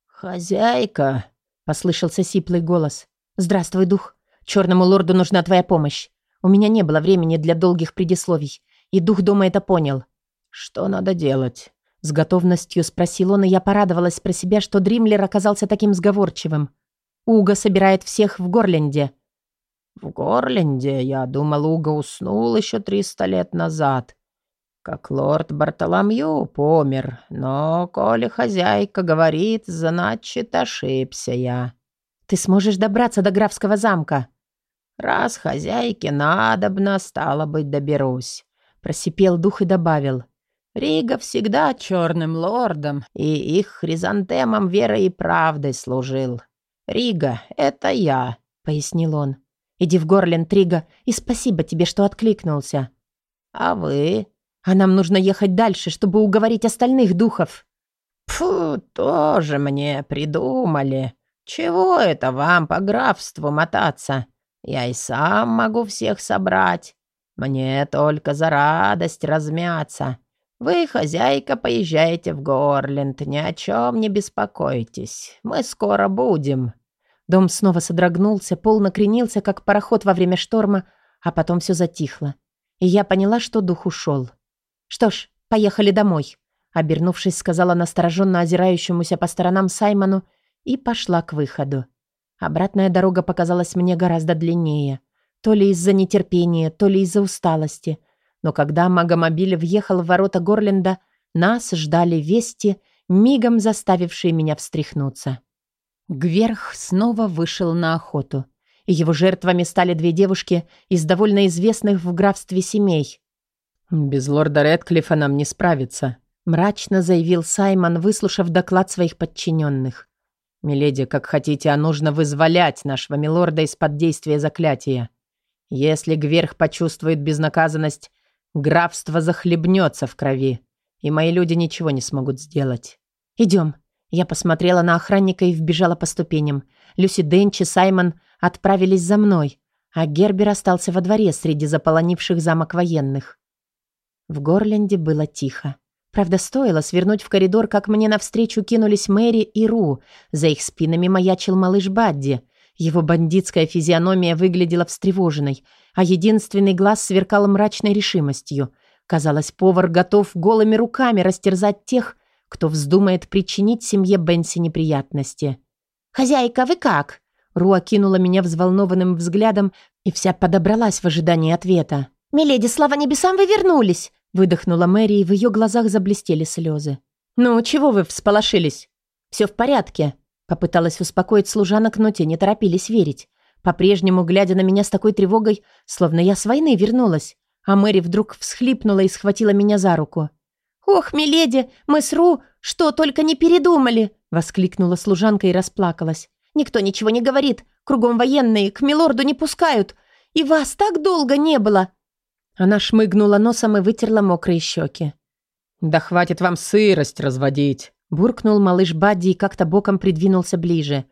«Хозяйка!» — послышался сиплый голос. «Здравствуй, дух!» Черному лорду нужна твоя помощь. У меня не было времени для долгих предисловий, и дух дома это понял. Что надо делать? С готовностью спросил он, и я порадовалась про себя, что Дримлер оказался таким сговорчивым. Уга собирает всех в Горленде. В Горленде? Я думал, Уга уснул еще триста лет назад. Как лорд Бартоломью помер. Но, коли хозяйка говорит, значит, ошибся я. Ты сможешь добраться до графского замка? «Раз хозяйке надобно, стало быть, доберусь», — просипел дух и добавил. «Рига всегда черным лордом и их хризантемом верой и правдой служил. Рига — это я», — пояснил он. «Иди в Горленд, Рига, и спасибо тебе, что откликнулся». «А вы?» «А нам нужно ехать дальше, чтобы уговорить остальных духов». «Фу, тоже мне придумали. Чего это вам по графству мотаться?» Я и сам могу всех собрать. Мне только за радость размяться. Вы, хозяйка, поезжайте в Горленд, ни о чем не беспокойтесь. Мы скоро будем». Дом снова содрогнулся, пол накренился, как пароход во время шторма, а потом все затихло. И я поняла, что дух ушел. «Что ж, поехали домой», — обернувшись, сказала настороженно озирающемуся по сторонам Саймону и пошла к выходу. Обратная дорога показалась мне гораздо длиннее. То ли из-за нетерпения, то ли из-за усталости. Но когда магомобиль въехал в ворота Горленда, нас ждали вести, мигом заставившие меня встряхнуться. Гверх снова вышел на охоту. И его жертвами стали две девушки из довольно известных в графстве семей. «Без лорда Редклифа нам не справиться», — мрачно заявил Саймон, выслушав доклад своих подчиненных. «Миледи, как хотите, а нужно вызволять нашего милорда из-под действия заклятия. Если Гверх почувствует безнаказанность, графство захлебнется в крови, и мои люди ничего не смогут сделать». «Идем». Я посмотрела на охранника и вбежала по ступеням. Люси Денчи, Саймон отправились за мной, а Гербер остался во дворе среди заполонивших замок военных. В Горленде было тихо. Правда, стоило свернуть в коридор, как мне навстречу кинулись Мэри и Ру. За их спинами маячил малыш Бадди. Его бандитская физиономия выглядела встревоженной, а единственный глаз сверкал мрачной решимостью. Казалось, повар готов голыми руками растерзать тех, кто вздумает причинить семье Бенси неприятности. «Хозяйка, вы как?» Ру окинула меня взволнованным взглядом и вся подобралась в ожидании ответа. «Миледи, слава небесам, вы вернулись!» Выдохнула Мэри, и в ее глазах заблестели слезы. «Ну, чего вы всполошились?» «Все в порядке», — попыталась успокоить служанок, но те не торопились верить. По-прежнему, глядя на меня с такой тревогой, словно я с войны вернулась, а Мэри вдруг всхлипнула и схватила меня за руку. «Ох, миледи, мы с Ру что только не передумали!» — воскликнула служанка и расплакалась. «Никто ничего не говорит, кругом военные, к милорду не пускают, и вас так долго не было!» Она шмыгнула носом и вытерла мокрые щеки. «Да хватит вам сырость разводить!» Буркнул малыш Бадди и как-то боком придвинулся ближе.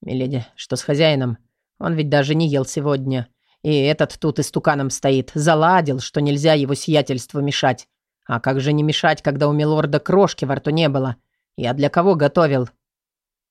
«Миледи, что с хозяином? Он ведь даже не ел сегодня. И этот тут истуканом стоит. Заладил, что нельзя его сиятельству мешать. А как же не мешать, когда у милорда крошки во рту не было? Я для кого готовил?»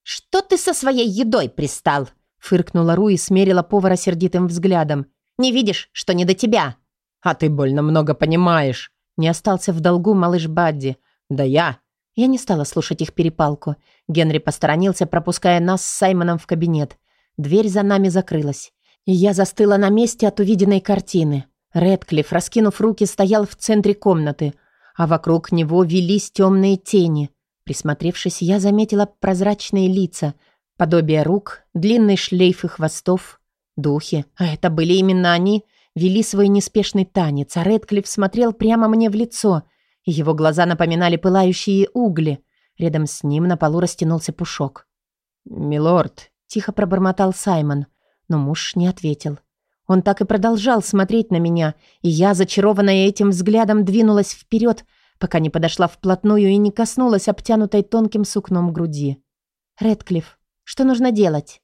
«Что ты со своей едой пристал?» Фыркнула Ру и смерила повара сердитым взглядом. «Не видишь, что не до тебя?» «А ты больно много понимаешь». Не остался в долгу малыш Бадди. «Да я». Я не стала слушать их перепалку. Генри посторонился, пропуская нас с Саймоном в кабинет. Дверь за нами закрылась. И я застыла на месте от увиденной картины. Редклифф, раскинув руки, стоял в центре комнаты, а вокруг него велись темные тени. Присмотревшись, я заметила прозрачные лица, подобие рук, длинный шлейф и хвостов, духи. А это были именно они, вели свой неспешный танец, а Редклифф смотрел прямо мне в лицо, и его глаза напоминали пылающие угли. Рядом с ним на полу растянулся пушок. «Милорд», — тихо пробормотал Саймон, но муж не ответил. Он так и продолжал смотреть на меня, и я, зачарованная этим взглядом, двинулась вперед, пока не подошла вплотную и не коснулась обтянутой тонким сукном груди. «Редклифф, что нужно делать?»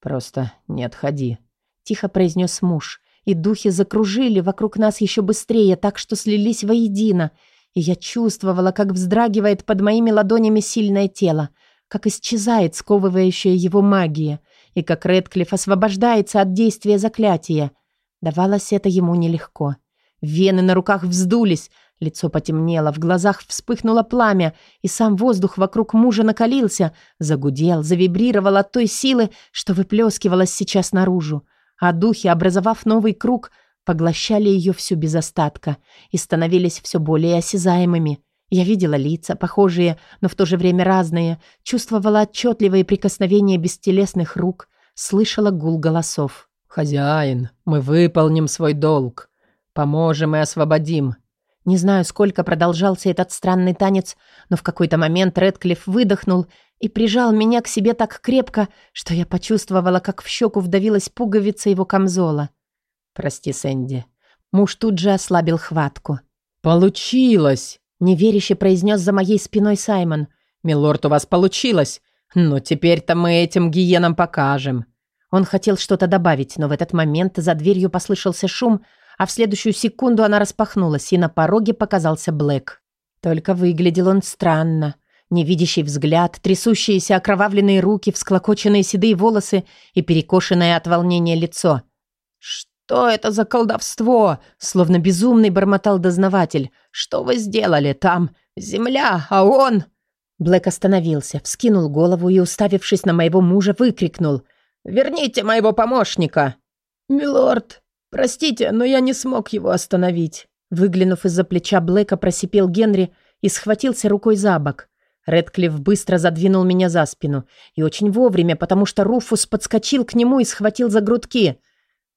«Просто не отходи», — тихо произнес муж, и духи закружили вокруг нас еще быстрее, так что слились воедино, и я чувствовала, как вздрагивает под моими ладонями сильное тело, как исчезает сковывающая его магия, и как Редклифф освобождается от действия заклятия. Давалось это ему нелегко. Вены на руках вздулись, лицо потемнело, в глазах вспыхнуло пламя, и сам воздух вокруг мужа накалился, загудел, завибрировал от той силы, что выплескивалась сейчас наружу а духи, образовав новый круг, поглощали ее всю без остатка и становились все более осязаемыми. Я видела лица, похожие, но в то же время разные, чувствовала отчетливые прикосновения бестелесных рук, слышала гул голосов. «Хозяин, мы выполним свой долг. Поможем и освободим». Не знаю, сколько продолжался этот странный танец, но в какой-то момент Редклифф выдохнул и прижал меня к себе так крепко, что я почувствовала, как в щеку вдавилась пуговица его камзола. «Прости, Сэнди». Муж тут же ослабил хватку. «Получилось!» — неверяще произнес за моей спиной Саймон. «Милорд, у вас получилось! Но теперь-то мы этим гиенам покажем!» Он хотел что-то добавить, но в этот момент за дверью послышался шум, а в следующую секунду она распахнулась, и на пороге показался Блэк. Только выглядел он странно. Невидящий взгляд, трясущиеся окровавленные руки, всклокоченные седые волосы и перекошенное от волнения лицо. «Что это за колдовство?» Словно безумный бормотал дознаватель. «Что вы сделали там? Земля, а он...» Блэк остановился, вскинул голову и, уставившись на моего мужа, выкрикнул. «Верните моего помощника!» «Милорд, простите, но я не смог его остановить». Выглянув из-за плеча Блэка, просипел Генри и схватился рукой за бок. Редклифф быстро задвинул меня за спину. И очень вовремя, потому что Руфус подскочил к нему и схватил за грудки.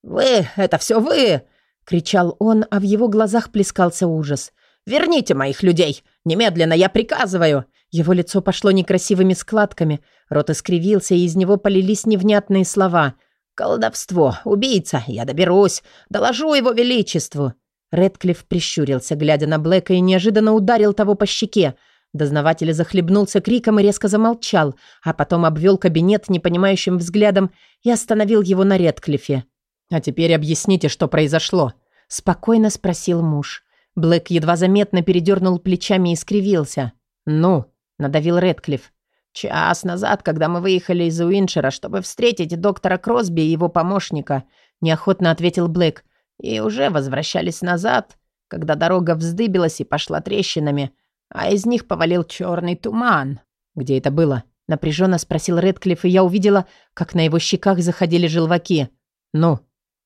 «Вы! Это все вы!» — кричал он, а в его глазах плескался ужас. Верните моих людей! Немедленно, я приказываю!» Его лицо пошло некрасивыми складками, рот искривился, и из него полились невнятные слова. «Колдовство! Убийца! Я доберусь! Доложу его величеству!» Редклифф прищурился, глядя на Блэка, и неожиданно ударил того по щеке. Дознаватель захлебнулся криком и резко замолчал, а потом обвел кабинет непонимающим взглядом и остановил его на Редклиффе. «А теперь объясните, что произошло», — спокойно спросил муж. Блэк едва заметно передернул плечами и скривился. «Ну», — надавил Редклифф. «Час назад, когда мы выехали из Уиншера, чтобы встретить доктора Кросби и его помощника», — неохотно ответил Блэк, «и уже возвращались назад, когда дорога вздыбилась и пошла трещинами, а из них повалил черный туман». «Где это было?» — напряженно спросил Редклифф, и я увидела, как на его щеках заходили желваки. «Ну?»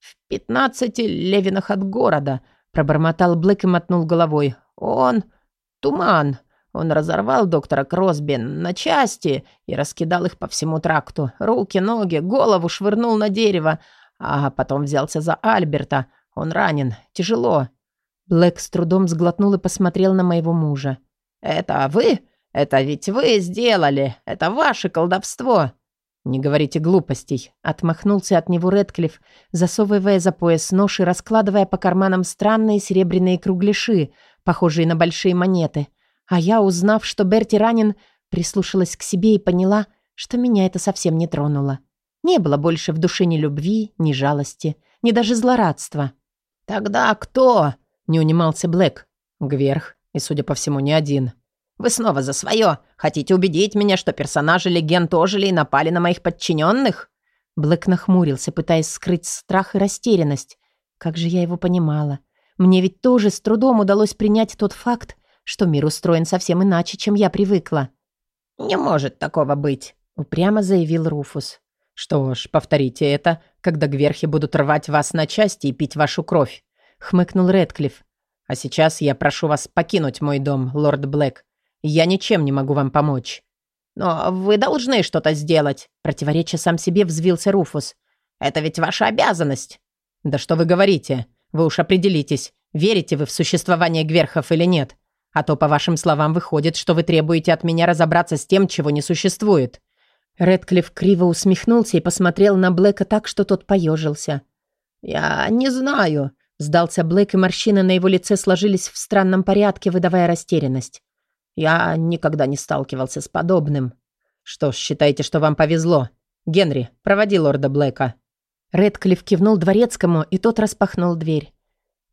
«В пятнадцати левинах от города», — пробормотал Блэк и мотнул головой. «Он... туман. Он разорвал доктора Кросби на части и раскидал их по всему тракту. Руки, ноги, голову швырнул на дерево, а потом взялся за Альберта. Он ранен. Тяжело». Блэк с трудом сглотнул и посмотрел на моего мужа. «Это вы? Это ведь вы сделали. Это ваше колдовство». «Не говорите глупостей», — отмахнулся от него Редклифф, засовывая за пояс нож и раскладывая по карманам странные серебряные кругляши, похожие на большие монеты. А я, узнав, что Берти ранен, прислушалась к себе и поняла, что меня это совсем не тронуло. Не было больше в душе ни любви, ни жалости, ни даже злорадства. «Тогда кто?» — не унимался Блэк. «Гверх, и, судя по всему, не один». Вы снова за свое. Хотите убедить меня, что персонажи легенд ожили и напали на моих подчиненных?» Блэк нахмурился, пытаясь скрыть страх и растерянность. Как же я его понимала. Мне ведь тоже с трудом удалось принять тот факт, что мир устроен совсем иначе, чем я привыкла. «Не может такого быть», — упрямо заявил Руфус. «Что ж, повторите это, когда гверхи будут рвать вас на части и пить вашу кровь», — хмыкнул Редклифф. «А сейчас я прошу вас покинуть мой дом, лорд Блэк. Я ничем не могу вам помочь». «Но вы должны что-то сделать», — противореча сам себе взвился Руфус. «Это ведь ваша обязанность». «Да что вы говорите? Вы уж определитесь, верите вы в существование Гверхов или нет. А то, по вашим словам, выходит, что вы требуете от меня разобраться с тем, чего не существует». Редклифф криво усмехнулся и посмотрел на Блэка так, что тот поежился. «Я не знаю», — сдался Блэк, и морщины на его лице сложились в странном порядке, выдавая растерянность. Я никогда не сталкивался с подобным. Что ж, считайте, что вам повезло. Генри, проводи лорда Блэка. Редклифф кивнул дворецкому, и тот распахнул дверь.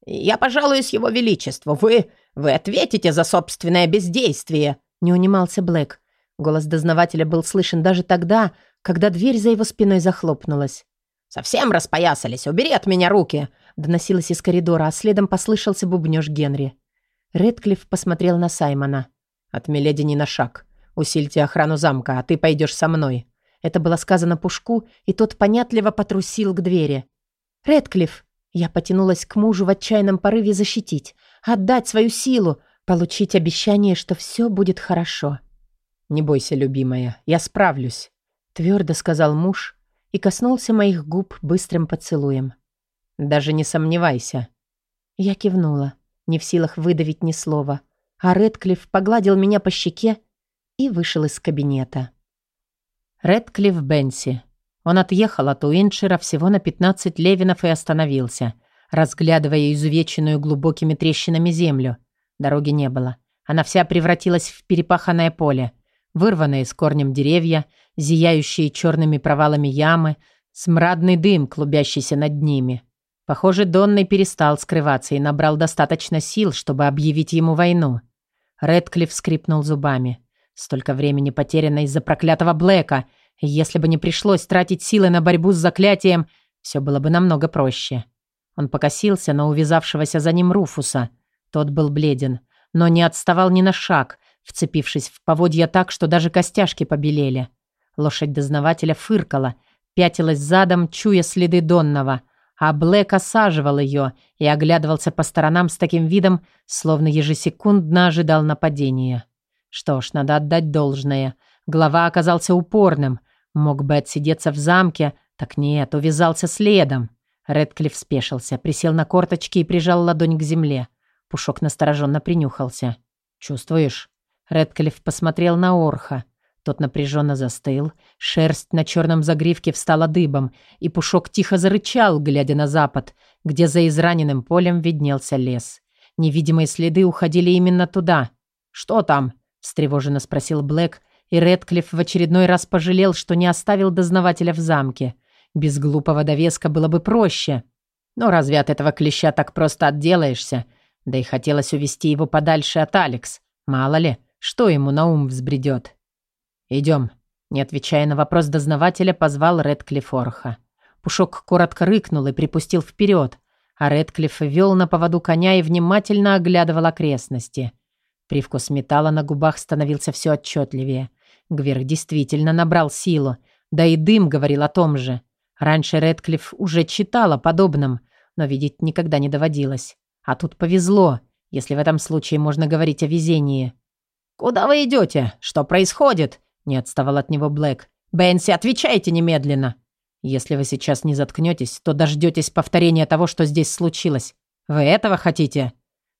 «Я пожалуюсь его величеству. Вы... вы ответите за собственное бездействие!» Не унимался Блэк. Голос дознавателя был слышен даже тогда, когда дверь за его спиной захлопнулась. «Совсем распоясались! Убери от меня руки!» Доносилось из коридора, а следом послышался бубнёж Генри. Редклифф посмотрел на Саймона. «От Миледи не на шаг. Усильте охрану замка, а ты пойдешь со мной». Это было сказано Пушку, и тот понятливо потрусил к двери. «Редклифф!» Я потянулась к мужу в отчаянном порыве защитить, отдать свою силу, получить обещание, что все будет хорошо. «Не бойся, любимая, я справлюсь», — твердо сказал муж и коснулся моих губ быстрым поцелуем. «Даже не сомневайся». Я кивнула, не в силах выдавить ни слова а Редклифф погладил меня по щеке и вышел из кабинета. Редклифф Бенси. Он отъехал от Уиншера всего на 15 левинов и остановился, разглядывая изувеченную глубокими трещинами землю. Дороги не было. Она вся превратилась в перепаханное поле, вырванные с корнем деревья, зияющие черными провалами ямы, смрадный дым, клубящийся над ними. Похоже, Донный перестал скрываться и набрал достаточно сил, чтобы объявить ему войну. Редклифф скрипнул зубами. Столько времени потеряно из-за проклятого Блэка. Если бы не пришлось тратить силы на борьбу с заклятием, все было бы намного проще. Он покосился на увязавшегося за ним Руфуса. Тот был бледен, но не отставал ни на шаг, вцепившись в поводья так, что даже костяшки побелели. Лошадь дознавателя фыркала, пятилась задом, чуя следы Донного, а Блэк осаживал ее и оглядывался по сторонам с таким видом, словно ежесекундно ожидал нападения. Что ж, надо отдать должное. Глава оказался упорным. Мог бы отсидеться в замке, так нет, увязался следом. Редклифф спешился, присел на корточки и прижал ладонь к земле. Пушок настороженно принюхался. «Чувствуешь?» Редклифф посмотрел на Орха. Тот напряженно застыл, шерсть на черном загривке встала дыбом, и Пушок тихо зарычал, глядя на запад, где за израненным полем виднелся лес. Невидимые следы уходили именно туда. «Что там?» – встревоженно спросил Блэк, и Редклифф в очередной раз пожалел, что не оставил дознавателя в замке. Без глупого довеска было бы проще. Но разве от этого клеща так просто отделаешься? Да и хотелось увести его подальше от Алекс. Мало ли, что ему на ум взбредет. «Идем», — не отвечая на вопрос дознавателя, позвал Редклифф Орха. Пушок коротко рыкнул и припустил вперед, а Редклифф вел на поводу коня и внимательно оглядывал окрестности. Привкус металла на губах становился все отчетливее. Гверх действительно набрал силу, да и дым говорил о том же. Раньше Редклифф уже читал о подобном, но видеть никогда не доводилось. А тут повезло, если в этом случае можно говорить о везении. «Куда вы идете? Что происходит?» Не отставал от него Блэк. «Бэнси, отвечайте немедленно!» «Если вы сейчас не заткнетесь, то дождетесь повторения того, что здесь случилось. Вы этого хотите?»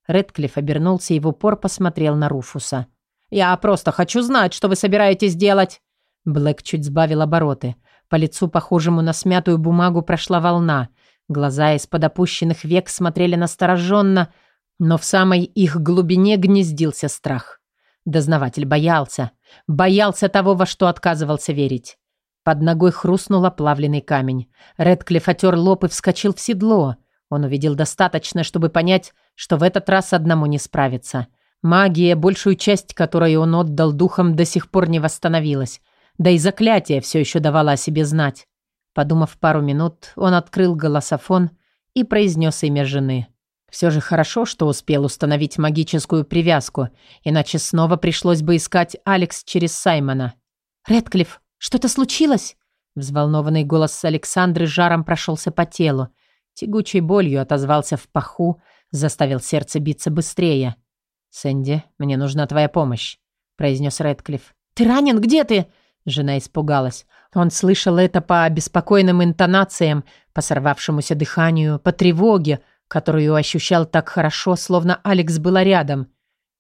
Редклифф обернулся и в упор посмотрел на Руфуса. «Я просто хочу знать, что вы собираетесь делать!» Блэк чуть сбавил обороты. По лицу, похожему на смятую бумагу, прошла волна. Глаза из-под опущенных век смотрели настороженно, но в самой их глубине гнездился страх. Дознаватель боялся. Боялся того, во что отказывался верить. Под ногой хрустнул оплавленный камень. Редклифф отер лоб и вскочил в седло. Он увидел достаточно, чтобы понять, что в этот раз одному не справиться. Магия, большую часть которой он отдал духам, до сих пор не восстановилась. Да и заклятие все еще давало о себе знать. Подумав пару минут, он открыл голософон и произнес имя жены. Все же хорошо, что успел установить магическую привязку, иначе снова пришлось бы искать Алекс через Саймона. «Рэдклифф, что-то случилось?» Взволнованный голос Александры жаром прошелся по телу. Тягучей болью отозвался в паху, заставил сердце биться быстрее. «Сэнди, мне нужна твоя помощь», — произнес Рэдклифф. «Ты ранен? Где ты?» Жена испугалась. Он слышал это по обеспокоенным интонациям, по сорвавшемуся дыханию, по тревоге, которую ощущал так хорошо, словно Алекс была рядом.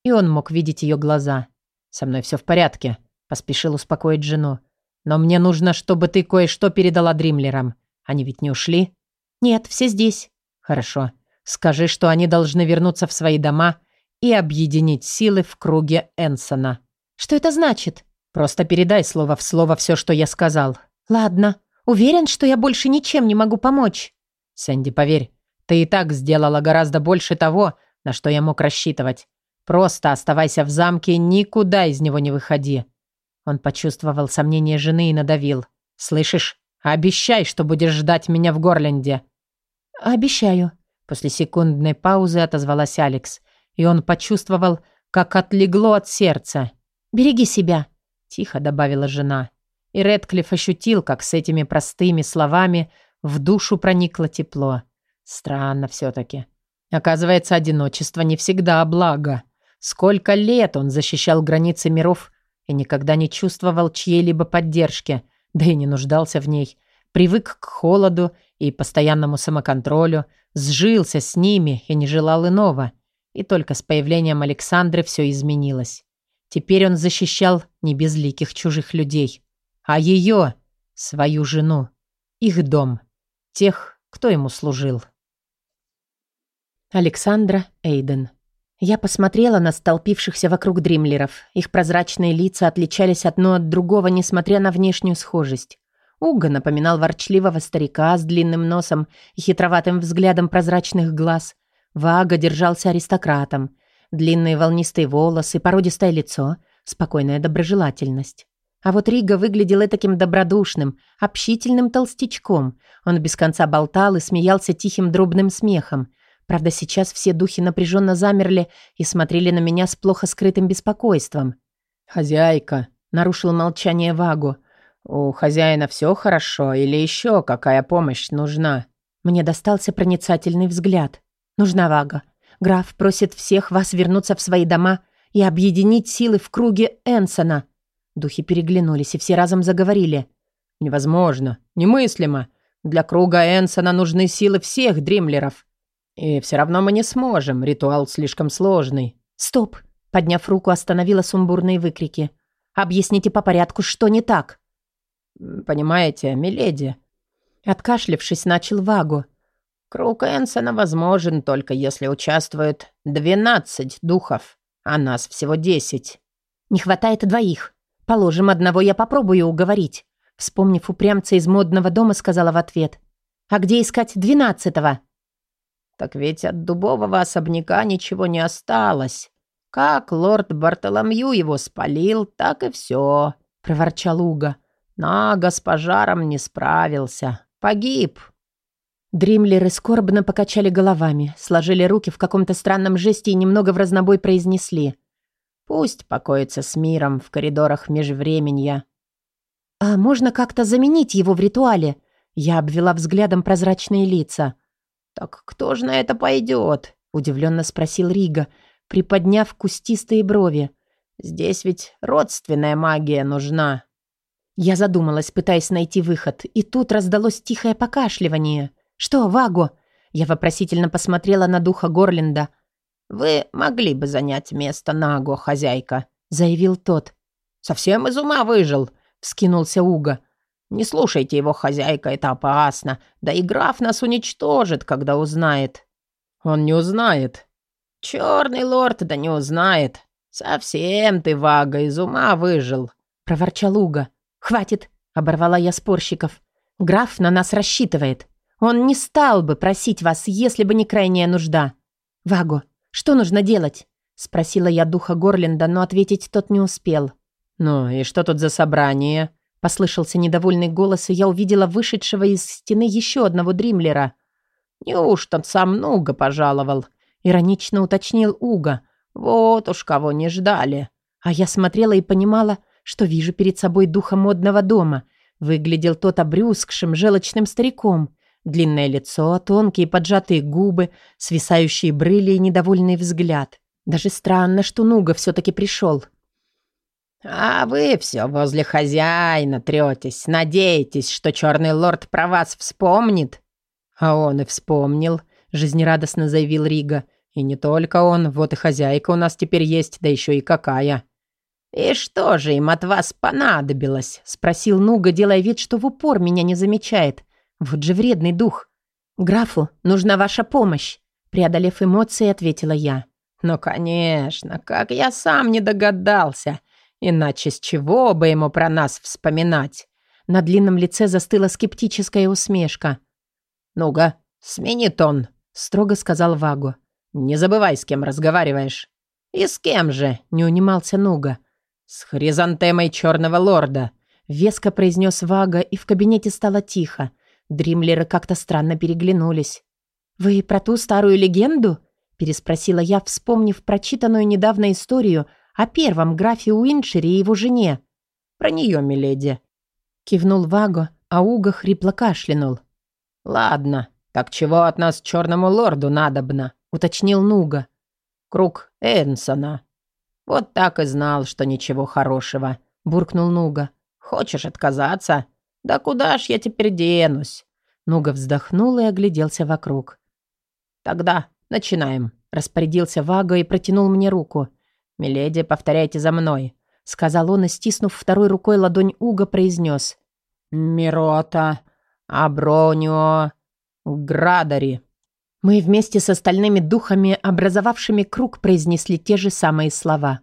И он мог видеть ее глаза. «Со мной все в порядке», — поспешил успокоить жену. «Но мне нужно, чтобы ты кое-что передала Дримлерам. Они ведь не ушли?» «Нет, все здесь». «Хорошо. Скажи, что они должны вернуться в свои дома и объединить силы в круге Энсона». «Что это значит?» «Просто передай слово в слово все, что я сказал». «Ладно. Уверен, что я больше ничем не могу помочь?» «Сэнди, поверь, ты и так сделала гораздо больше того, на что я мог рассчитывать. Просто оставайся в замке, никуда из него не выходи». Он почувствовал сомнение жены и надавил. «Слышишь? Обещай, что будешь ждать меня в Горленде». «Обещаю», — после секундной паузы отозвалась Алекс. И он почувствовал, как отлегло от сердца. «Береги себя», — тихо добавила жена. И Редклифф ощутил, как с этими простыми словами в душу проникло тепло. Странно все-таки. Оказывается, одиночество не всегда благо. Сколько лет он защищал границы миров и никогда не чувствовал чьей-либо поддержки, да и не нуждался в ней. Привык к холоду и постоянному самоконтролю, сжился с ними и не желал иного. И только с появлением Александры все изменилось. Теперь он защищал не безликих чужих людей, а ее, свою жену, их дом, тех, кто ему служил. Александра Эйден. Я посмотрела на столпившихся вокруг дримлеров. Их прозрачные лица отличались одно от другого, несмотря на внешнюю схожесть. Уга напоминал ворчливого старика с длинным носом и хитроватым взглядом прозрачных глаз. Вага держался аристократом. Длинные волнистые волосы, породистое лицо, спокойная доброжелательность. А вот Рига выглядел таким добродушным, общительным толстячком. Он без конца болтал и смеялся тихим дробным смехом – Правда, сейчас все духи напряженно замерли и смотрели на меня с плохо скрытым беспокойством. «Хозяйка», — нарушил молчание Вагу. «У хозяина все хорошо или еще какая помощь нужна?» Мне достался проницательный взгляд. «Нужна Вага. Граф просит всех вас вернуться в свои дома и объединить силы в круге Энсона». Духи переглянулись и все разом заговорили. «Невозможно. Немыслимо. Для круга Энсона нужны силы всех дримлеров. И все равно мы не сможем, ритуал слишком сложный. Стоп! Подняв руку, остановила сумбурные выкрики. Объясните по порядку, что не так. Понимаете, миледи. Откашлившись, начал Вагу. Круг Энсона возможен только если участвует 12 духов, а нас всего 10. Не хватает двоих. Положим, одного я попробую уговорить. Вспомнив упрямца из модного дома, сказала в ответ. «А где искать двенадцатого?» «Так ведь от дубового особняка ничего не осталось. Как лорд Бартоломью его спалил, так и все», — проворчал Уга. «Нага с пожаром не справился. Погиб». Дримлеры скорбно покачали головами, сложили руки в каком-то странном жесте и немного в разнобой произнесли. «Пусть покоится с миром в коридорах межвременья». «А можно как-то заменить его в ритуале?» Я обвела взглядом прозрачные лица. «Так кто же на это пойдет?» — удивленно спросил Рига, приподняв кустистые брови. «Здесь ведь родственная магия нужна». Я задумалась, пытаясь найти выход, и тут раздалось тихое покашливание. «Что, Ваго?» Я вопросительно посмотрела на духа Горленда. «Вы могли бы занять место Наго, хозяйка», — заявил тот. «Совсем из ума выжил», — вскинулся Уга. «Не слушайте его, хозяйка, это опасно. Да и граф нас уничтожит, когда узнает». «Он не узнает». «Черный лорд да не узнает. Совсем ты, Вага, из ума выжил», — проворчал Уга. «Хватит», — оборвала я спорщиков. «Граф на нас рассчитывает. Он не стал бы просить вас, если бы не крайняя нужда. Ваго, что нужно делать?» — спросила я духа Горленда, но ответить тот не успел. «Ну и что тут за собрание?» Послышался недовольный голос, и я увидела вышедшего из стены еще одного дримлера. «Неужто сам Нуга пожаловал?» — иронично уточнил Уга. «Вот уж кого не ждали». А я смотрела и понимала, что вижу перед собой духа модного дома. Выглядел тот обрюзгшим, желчным стариком. Длинное лицо, тонкие поджатые губы, свисающие брыли и недовольный взгляд. Даже странно, что Нуга все-таки пришел. «А вы все возле хозяина третесь, надеетесь, что черный лорд про вас вспомнит?» «А он и вспомнил», — жизнерадостно заявил Рига. «И не только он, вот и хозяйка у нас теперь есть, да еще и какая». «И что же им от вас понадобилось?» — спросил Нуга, делая вид, что в упор меня не замечает. «Вот же вредный дух!» «Графу нужна ваша помощь!» Преодолев эмоции, ответила я. «Ну, конечно, как я сам не догадался!» Иначе с чего бы ему про нас вспоминать? На длинном лице застыла скептическая усмешка. «Ну-ка, смени тон», — строго сказал Вагу. «Не забывай, с кем разговариваешь». «И с кем же?» — не унимался Нуга. «С хризантемой черного лорда», — веско произнес Вага, и в кабинете стало тихо. Дримлеры как-то странно переглянулись. «Вы про ту старую легенду?» — переспросила я, вспомнив прочитанную недавно историю — о первом графе Уиншере и его жене. Про нее, миледи. Кивнул Ваго, а Уго хрипло кашлянул. Ладно, так чего от нас черному лорду надобно? Уточнил Нуга. Круг Энсона. Вот так и знал, что ничего хорошего. Буркнул Нуга. Хочешь отказаться? Да куда ж я теперь денусь? Нуга вздохнул и огляделся вокруг. «Тогда начинаем», — распорядился Ваго и протянул мне руку. «Миледи, повторяйте за мной», — сказал он и, стиснув второй рукой ладонь Уга, произнес. «Мирота, Абронио, Градари». Мы вместе с остальными духами, образовавшими круг, произнесли те же самые слова.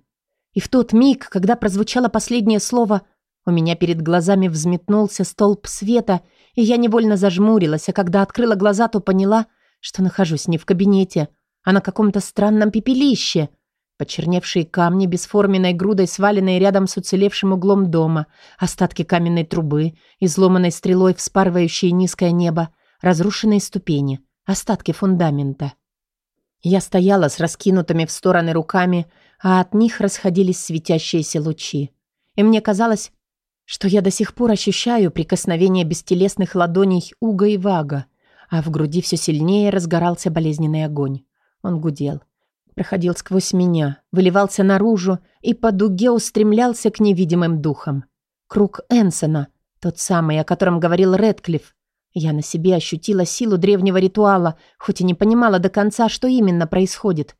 И в тот миг, когда прозвучало последнее слово, у меня перед глазами взметнулся столб света, и я невольно зажмурилась, а когда открыла глаза, то поняла, что нахожусь не в кабинете, а на каком-то странном пепелище, Почерневшие камни, бесформенной грудой, сваленные рядом с уцелевшим углом дома, остатки каменной трубы, изломанной стрелой, вспарывающие низкое небо, разрушенные ступени, остатки фундамента. Я стояла с раскинутыми в стороны руками, а от них расходились светящиеся лучи. И мне казалось, что я до сих пор ощущаю прикосновение бестелесных ладоней Уга и Вага, а в груди все сильнее разгорался болезненный огонь. Он гудел, проходил сквозь меня, выливался наружу и по дуге устремлялся к невидимым духам. Круг Энсона, тот самый, о котором говорил Редклифф. Я на себе ощутила силу древнего ритуала, хоть и не понимала до конца, что именно происходит.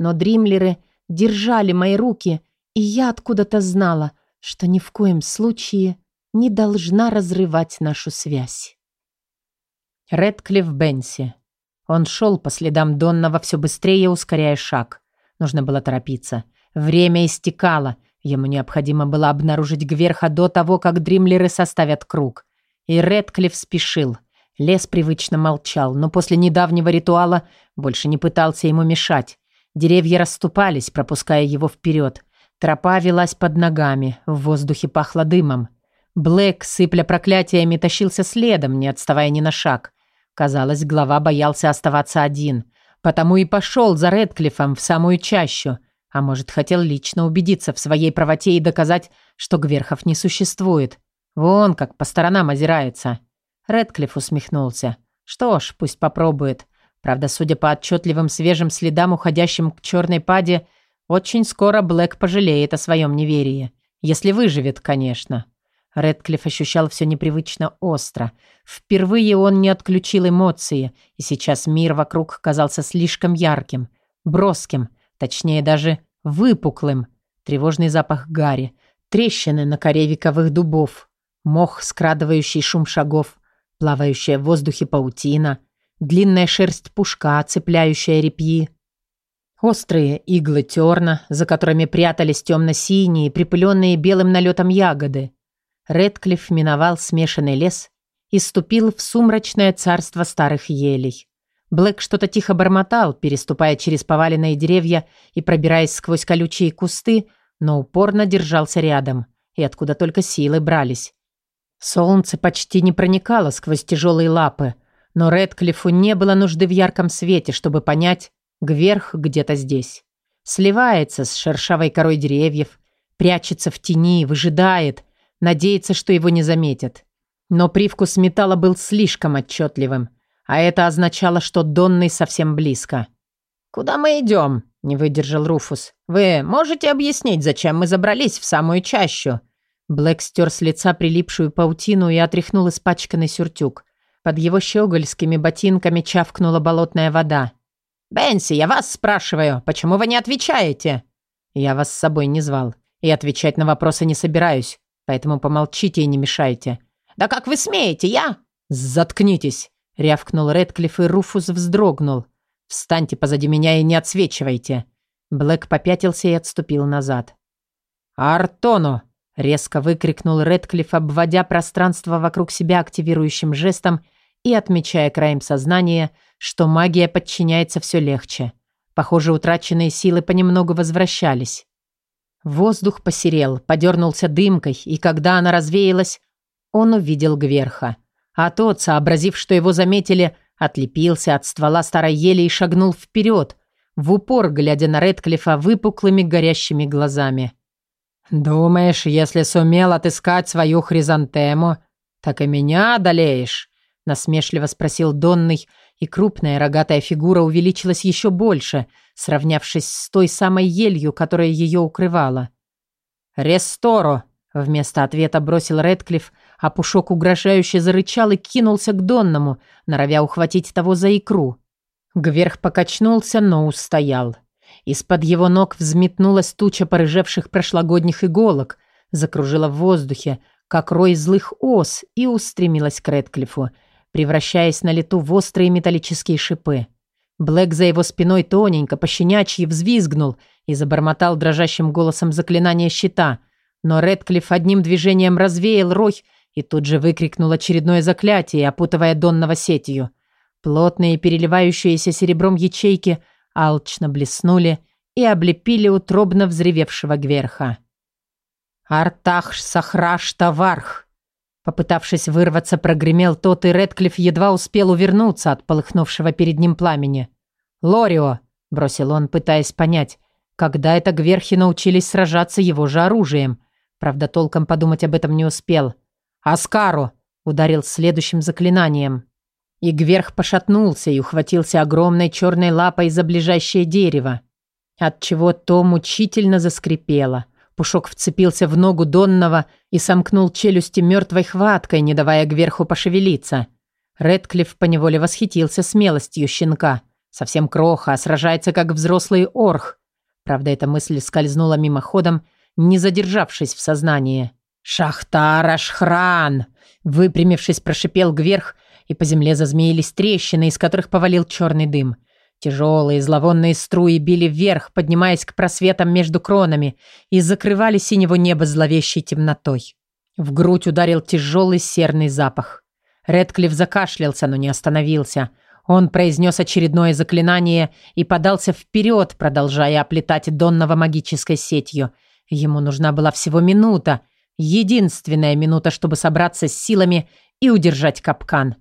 Но дримлеры держали мои руки, и я откуда-то знала, что ни в коем случае не должна разрывать нашу связь. Редклифф Бенси. Он шел по следам Донного все быстрее, ускоряя шаг. Нужно было торопиться. Время истекало. Ему необходимо было обнаружить Гверха до того, как дримлеры составят круг. И Редклифф спешил. Лес привычно молчал, но после недавнего ритуала больше не пытался ему мешать. Деревья расступались, пропуская его вперед. Тропа велась под ногами, в воздухе пахло дымом. Блэк, сыпля проклятиями, тащился следом, не отставая ни на шаг. Казалось, глава боялся оставаться один. Потому и пошел за Редклиффом в самую чащу. А может, хотел лично убедиться в своей правоте и доказать, что Гверхов не существует. Вон как по сторонам озирается. Редклифф усмехнулся. Что ж, пусть попробует. Правда, судя по отчетливым свежим следам, уходящим к черной паде, очень скоро Блэк пожалеет о своем неверии. Если выживет, конечно. Редклифф ощущал все непривычно остро. Впервые он не отключил эмоции, и сейчас мир вокруг казался слишком ярким, броским, точнее даже выпуклым. Тревожный запах гари, трещины на коре вековых дубов, Мох, скрадывающий шум шагов, плавающая в воздухе паутина, длинная шерсть пушка, цепляющая репьи. Острые иглы терна, за которыми прятались темно-синие, припыленные белым налетом ягоды. Редклифф миновал смешанный лес и ступил в сумрачное царство старых елей. Блэк что-то тихо бормотал, переступая через поваленные деревья и пробираясь сквозь колючие кусты, но упорно держался рядом, и откуда только силы брались. Солнце почти не проникало сквозь тяжелые лапы, но Редклифу не было нужды в ярком свете, чтобы понять, Гверх где-то здесь. Сливается с шершавой корой деревьев, прячется в тени, выжидает, надеется, что его не заметят. Но привкус металла был слишком отчетливым, а это означало, что Донный совсем близко. «Куда мы идем?» – не выдержал Руфус. «Вы можете объяснить, зачем мы забрались в самую чащу?» Блэк стер с лица прилипшую паутину и отряхнул испачканный сюртюк. Под его щегольскими ботинками чавкнула болотная вода. «Бенси, я вас спрашиваю, почему вы не отвечаете?» «Я вас с собой не звал, и отвечать на вопросы не собираюсь, поэтому помолчите и не мешайте». «Да как вы смеете, я...» «Заткнитесь!» — рявкнул Редклифф, и Руфус вздрогнул. «Встаньте позади меня и не отсвечивайте!» Блэк попятился и отступил назад. «Артоно!» Резко выкрикнул Редклифф, обводя пространство вокруг себя активирующим жестом и отмечая краем сознания, что магия подчиняется все легче. Похоже, утраченные силы понемногу возвращались. Воздух посерел, подернулся дымкой, и когда она развеялась, он увидел Гверха. А тот, сообразив, что его заметили, отлепился от ствола старой ели и шагнул вперед, в упор глядя на Редклифа выпуклыми горящими глазами. «Думаешь, если сумел отыскать свою хризантему, так и меня одолеешь?» Насмешливо спросил Донный, и крупная рогатая фигура увеличилась еще больше, сравнявшись с той самой елью, которая ее укрывала. «Ресторо!» — вместо ответа бросил Редклифф, а Пушок угрожающе зарычал и кинулся к Донному, норовя ухватить того за икру. Гверх покачнулся, но устоял. Из-под его ног взметнулась туча порыжевших прошлогодних иголок, закружила в воздухе, как рой злых ос, и устремилась к Редклифу, превращаясь на лету в острые металлические шипы. Блэк за его спиной тоненько, пощенячьи взвизгнул и забормотал дрожащим голосом заклинание щита, но Редклифф одним движением развеял рой и тут же выкрикнул очередное заклятие, опутывая Донного сетью. Плотные переливающиеся серебром ячейки алчно блеснули и облепили утробно взревевшего Гверха. «Артах Сахраш Таварх!» Попытавшись вырваться, прогремел тот, и Редклифф едва успел увернуться от полыхнувшего перед ним пламени. «Лорио!» – бросил он, пытаясь понять, когда это Гверхи научились сражаться его же оружием. Правда, толком подумать об этом не успел. «Аскару!» – ударил следующим заклинанием. И Гверх пошатнулся и ухватился огромной черной лапой за ближайшее дерево, отчего то мучительно заскрипело. Пушок вцепился в ногу Донного и сомкнул челюсти мертвой хваткой, не давая Гверху пошевелиться. Редклифф поневоле восхитился смелостью щенка. Совсем кроха, а сражается как взрослый орх. Правда, эта мысль скользнула мимоходом, не задержавшись в сознании. «Шахтар Ашхран!» Выпрямившись, прошипел гверх, и по земле зазмеились трещины, из которых повалил черный дым. Тяжелые зловонные струи били вверх, поднимаясь к просветам между кронами, и закрывали синего неба зловещей темнотой. В грудь ударил тяжелый серный запах. Редклифф закашлялся, но не остановился. Он произнес очередное заклинание и подался вперед, продолжая оплетать Донного магической сетью. Ему нужна была всего минута, единственная минута, чтобы собраться с силами и удержать капкан.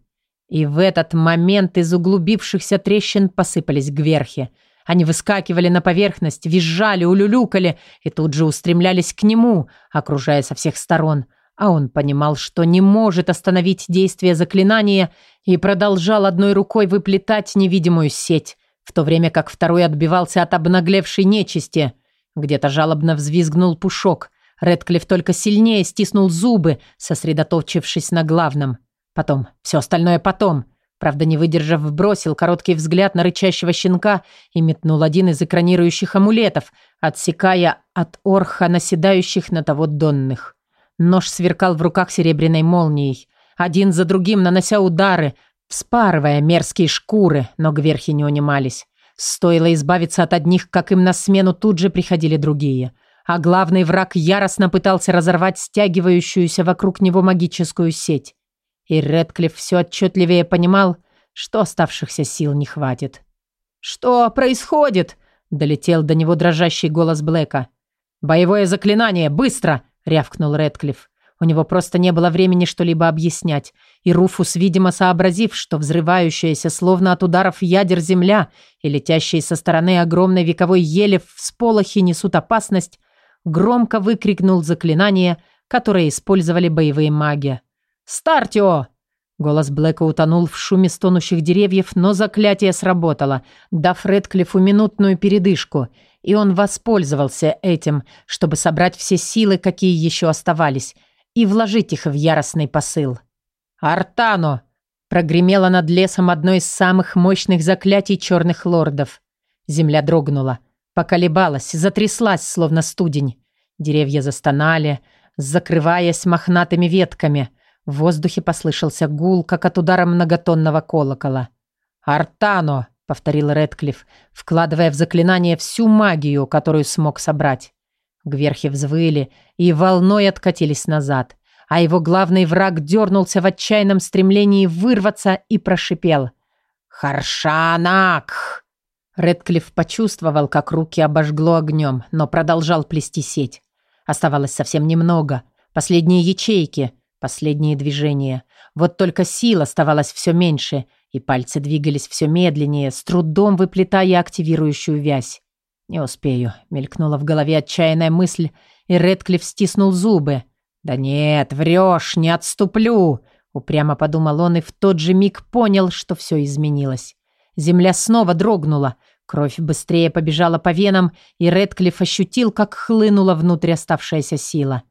И в этот момент из углубившихся трещин посыпались гверхи. Они выскакивали на поверхность, визжали, улюлюкали и тут же устремлялись к нему, окружая со всех сторон – а он понимал, что не может остановить действие заклинания и продолжал одной рукой выплетать невидимую сеть, в то время как второй отбивался от обнаглевшей нечисти. Где-то жалобно взвизгнул пушок. Редклифф только сильнее стиснул зубы, сосредоточившись на главном. Потом, все остальное потом. Правда, не выдержав, бросил короткий взгляд на рычащего щенка и метнул один из экранирующих амулетов, отсекая от орха наседающих на того донных. Нож сверкал в руках серебряной молнией, один за другим нанося удары, вспарывая мерзкие шкуры, но гверхи не унимались. Стоило избавиться от одних, как им на смену тут же приходили другие. А главный враг яростно пытался разорвать стягивающуюся вокруг него магическую сеть. И Редклифф все отчетливее понимал, что оставшихся сил не хватит. «Что происходит?» – долетел до него дрожащий голос Блэка. «Боевое заклинание! Быстро!» рявкнул Редклифф. У него просто не было времени что-либо объяснять, и Руфус, видимо, сообразив, что взрывающаяся словно от ударов ядер земля и летящие со стороны огромной вековой ели в всполохе несут опасность, громко выкрикнул заклинание, которое использовали боевые маги. «Стартио!» Голос Блэка утонул в шуме стонущих деревьев, но заклятие сработало, дав Редклиффу минутную передышку – и он воспользовался этим, чтобы собрать все силы, какие еще оставались, и вложить их в яростный посыл. «Артано!» прогремело над лесом одно из самых мощных заклятий черных лордов. Земля дрогнула, поколебалась, затряслась, словно студень. Деревья застонали, закрываясь мохнатыми ветками. В воздухе послышался гул, как от удара многотонного колокола. «Артано!» повторил Редклифф, вкладывая в заклинание всю магию, которую смог собрать. Гверхи взвыли и волной откатились назад, а его главный враг дернулся в отчаянном стремлении вырваться и прошипел. «Харшанак!» Редклифф почувствовал, как руки обожгло огнем, но продолжал плести сеть. Оставалось совсем немного. Последние ячейки, последние движения. Вот только сил оставалось все меньше — и пальцы двигались все медленнее, с трудом выплетая активирующую вязь. «Не успею», — мелькнула в голове отчаянная мысль, и Редклифф стиснул зубы. «Да нет, врешь, не отступлю», — упрямо подумал он и в тот же миг понял, что все изменилось. Земля снова дрогнула, кровь быстрее побежала по венам, и Редклифф ощутил, как хлынула внутрь оставшаяся сила.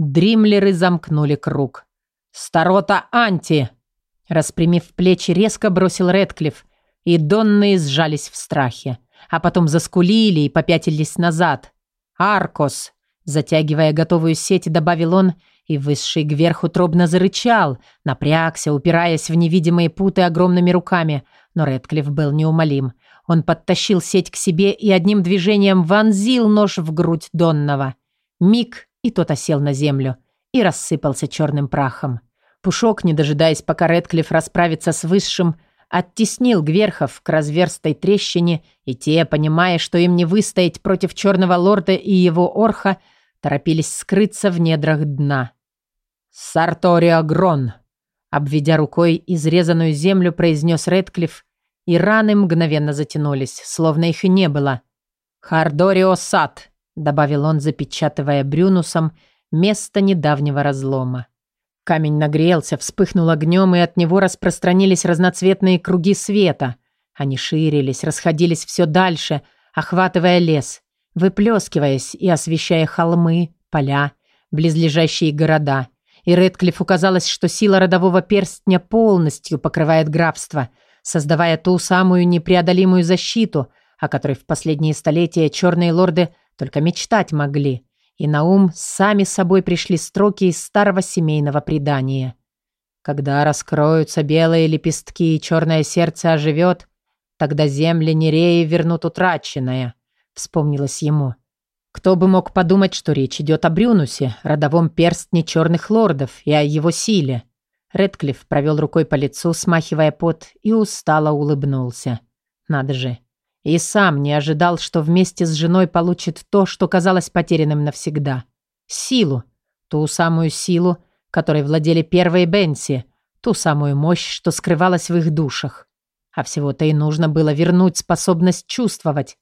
Дримлеры замкнули круг. «Старота Анти!» Распрямив плечи, резко бросил Редклифф, и донные сжались в страхе, а потом заскулили и попятились назад. «Аркос!» Затягивая готовую сеть, добавил он, и высший гверх утробно зарычал, напрягся, упираясь в невидимые путы огромными руками, но Редклифф был неумолим. Он подтащил сеть к себе и одним движением вонзил нож в грудь Донного. Миг, и тот осел на землю и рассыпался черным прахом. Пушок, не дожидаясь, пока Редклифф расправится с Высшим, оттеснил Гверхов к разверстой трещине, и те, понимая, что им не выстоять против Черного Лорда и его Орха, торопились скрыться в недрах дна. «Сарторио Грон!» Обведя рукой изрезанную землю, произнес Редклифф, и раны мгновенно затянулись, словно их и не было. «Хардорио Сад!» — добавил он, запечатывая Брюнусом место недавнего разлома. Камень нагрелся, вспыхнул огнем, и от него распространились разноцветные круги света. Они ширились, расходились все дальше, охватывая лес, выплескиваясь и освещая холмы, поля, близлежащие города. и Редклиффу казалось, что сила родового перстня полностью покрывает графство, создавая ту самую непреодолимую защиту, о которой в последние столетия черные лорды только мечтать могли. И на ум сами собой пришли строки из старого семейного предания. «Когда раскроются белые лепестки и черное сердце оживет, тогда земли Нереи вернут утраченное», — вспомнилось ему. Кто бы мог подумать, что речь идет о Брюнусе, родовом перстне черных лордов, и о его силе. Редклифф провел рукой по лицу, смахивая пот, и устало улыбнулся. Надо же. И сам не ожидал, что вместе с женой получит то, что казалось потерянным навсегда. Силу. Ту самую силу, которой владели первые Бенси. Ту самую мощь, что скрывалась в их душах. А всего-то и нужно было вернуть способность чувствовать.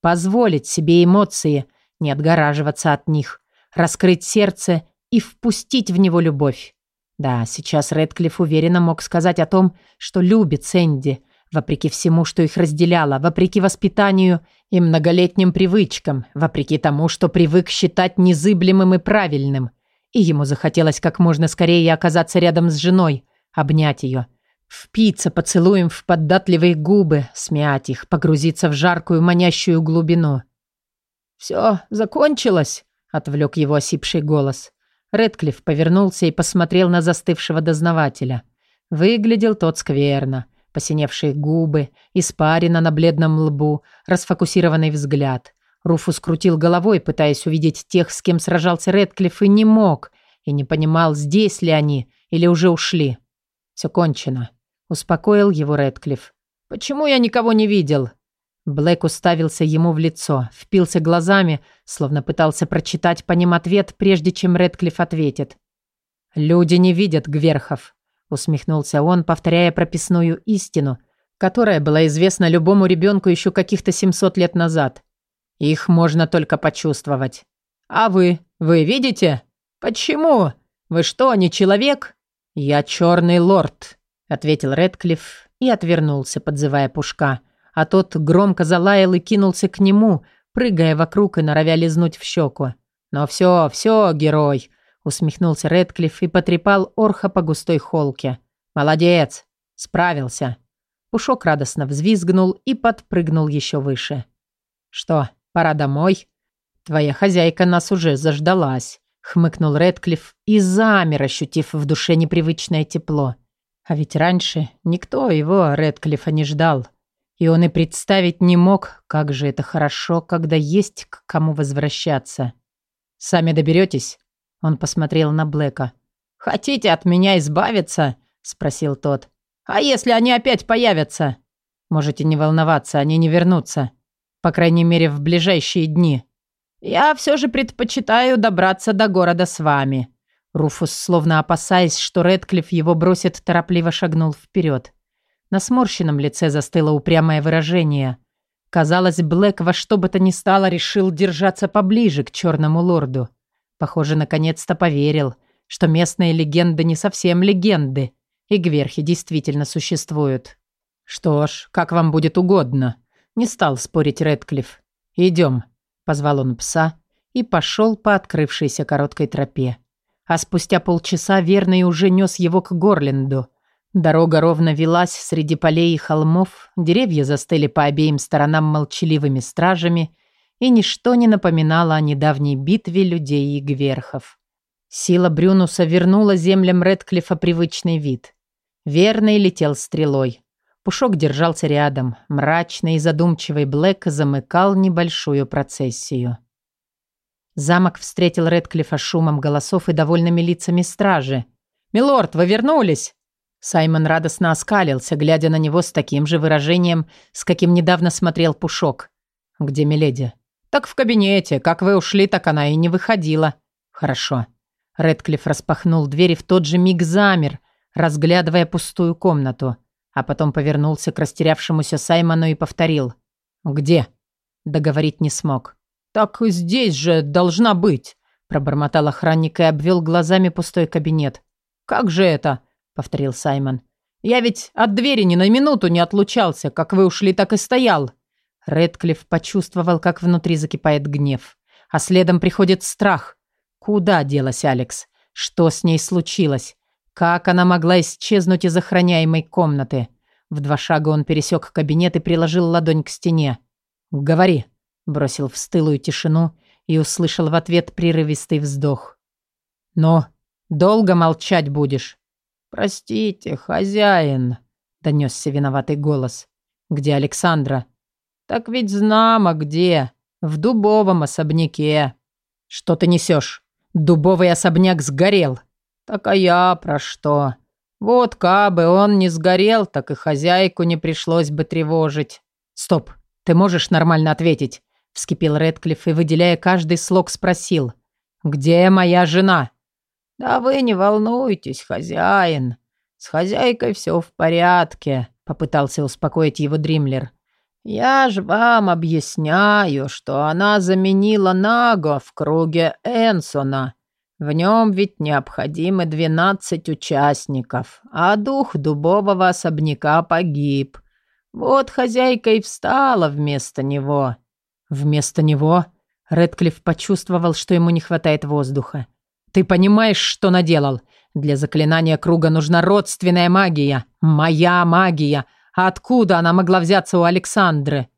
Позволить себе эмоции – не отгораживаться от них, раскрыть сердце и впустить в него любовь. Да, сейчас Редклифф уверенно мог сказать о том, что любит Сэнди, вопреки всему, что их разделяло, вопреки воспитанию и многолетним привычкам, вопреки тому, что привык считать незыблемым и правильным. И ему захотелось как можно скорее оказаться рядом с женой, обнять ее, впиться поцелуем в податливые губы, смять их, погрузиться в жаркую манящую глубину – «Все, закончилось», — отвлек его осипший голос. Редклифф повернулся и посмотрел на застывшего дознавателя. Выглядел тот скверно. Посиневшие губы, испарина на бледном лбу, расфокусированный взгляд. Руфус крутил головой, пытаясь увидеть тех, с кем сражался Редклифф, и не мог, и не понимал, здесь ли они или уже ушли. «Все кончено», — успокоил его Редклифф. «Почему я никого не видел?» Блэк уставился ему в лицо, впился глазами, словно пытался прочитать по ним ответ, прежде чем Редклифф ответит. «Люди не видят гверхов», — усмехнулся он, повторяя прописную истину, которая была известна любому ребенку еще каких-то 700 лет назад. «Их можно только почувствовать». «А вы? Вы видите? Почему? Вы что, не человек?» «Я черный лорд», — ответил Редклифф и отвернулся, подзывая Пушка — а тот громко залаял и кинулся к нему, прыгая вокруг и норовя лизнуть в щеку. «Но все, все, герой!» — усмехнулся Редклифф и потрепал Орха по густой холке. «Молодец! Справился!» Пушок радостно взвизгнул и подпрыгнул еще выше. «Что, пора домой?» «Твоя хозяйка нас уже заждалась», — хмыкнул Редклифф и замер, ощутив в душе непривычное тепло. А ведь раньше никто его, Редклиффа, не ждал. И он и представить не мог, как же это хорошо, когда есть к кому возвращаться. «Сами доберетесь?» Он посмотрел на Блэка. «Хотите от меня избавиться?» Спросил тот. «А если они опять появятся?» «Можете не волноваться, они не вернутся. По крайней мере, в ближайшие дни. Я все же предпочитаю добраться до города с вами». Руфус, словно опасаясь, что Редклифф его бросит, торопливо шагнул вперед. На сморщенном лице застыло упрямое выражение. Казалось, Блэк во что бы то ни стало решил держаться поближе к черному лорду. Похоже, наконец-то поверил, что местные легенды не совсем легенды, и гверхи действительно существуют. «Что ж, как вам будет угодно», — не стал спорить Редклифф. «Идем», — позвал он пса и пошел по открывшейся короткой тропе. А спустя полчаса верный уже нес его к Горленду — Дорога ровно велась среди полей и холмов, деревья застыли по обеим сторонам молчаливыми стражами, и ничто не напоминало о недавней битве людей и гверхов. Сила Брюнуса вернула землям Редклифа привычный вид. Верный летел стрелой. Пушок держался рядом. Мрачный и задумчивый Блэк замыкал небольшую процессию. Замок встретил Редклифа шумом голосов и довольными лицами стражи. «Милорд, вы вернулись!» Саймон радостно оскалился, глядя на него с таким же выражением, с каким недавно смотрел Пушок. «Где Миледи?» «Так в кабинете. Как вы ушли, так она и не выходила». «Хорошо». Редклифф распахнул дверь и в тот же миг замер, разглядывая пустую комнату, а потом повернулся к растерявшемуся Саймону и повторил. «Где?» Договорить не смог. «Так здесь же должна быть», пробормотал охранник и обвел глазами пустой кабинет. «Как же это?» — повторил Саймон. «Я ведь от двери ни на минуту не отлучался. Как вы ушли, так и стоял». Редклифф почувствовал, как внутри закипает гнев. А следом приходит страх. Куда делась Алекс? Что с ней случилось? Как она могла исчезнуть из охраняемой комнаты? В два шага он пересек кабинет и приложил ладонь к стене. «Говори», — бросил в стылую тишину и услышал в ответ прерывистый вздох. «Но долго молчать будешь?» «Простите, хозяин», — донесся виноватый голос. «Где Александра?» «Так ведь знамо где. В дубовом особняке». «Что ты несешь? Дубовый особняк сгорел». «Так а я про что? Вот кабы он не сгорел, так и хозяйку не пришлось бы тревожить». «Стоп, ты можешь нормально ответить?» — вскипел Редклифф и, выделяя каждый слог, спросил. «Где моя жена?» «Да вы не волнуйтесь, хозяин. С хозяйкой все в порядке», — попытался успокоить его Дримлер. «Я ж вам объясняю, что она заменила Наго в круге Энсона. В нем ведь необходимы двенадцать участников, а дух дубового особняка погиб. Вот хозяйка и встала вместо него». «Вместо него?» Редклифф почувствовал, что ему не хватает воздуха. «Ты понимаешь, что наделал? Для заклинания круга нужна родственная магия. Моя магия. А откуда она могла взяться у Александры?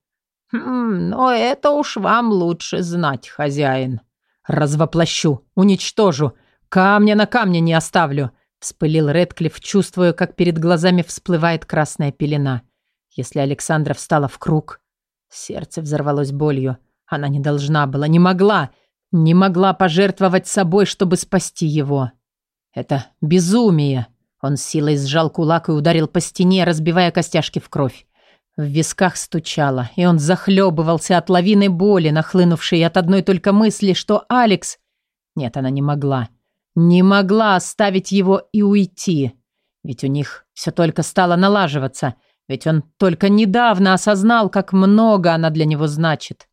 Хм, но это уж вам лучше знать, хозяин. Развоплощу, уничтожу, камня на камне не оставлю, вспылил Редклифф, чувствуя, как перед глазами всплывает красная пелена. Если Александра встала в круг, сердце взорвалось болью. Она не должна была, не могла, не могла пожертвовать собой, чтобы спасти его. Это безумие. Он силой сжал кулак и ударил по стене, разбивая костяшки в кровь. В висках стучало, и он захлебывался от лавины боли, нахлынувшей от одной только мысли, что Алекс... Нет, она не могла. Не могла оставить его и уйти. Ведь у них все только стало налаживаться. Ведь он только недавно осознал, как много она для него значит.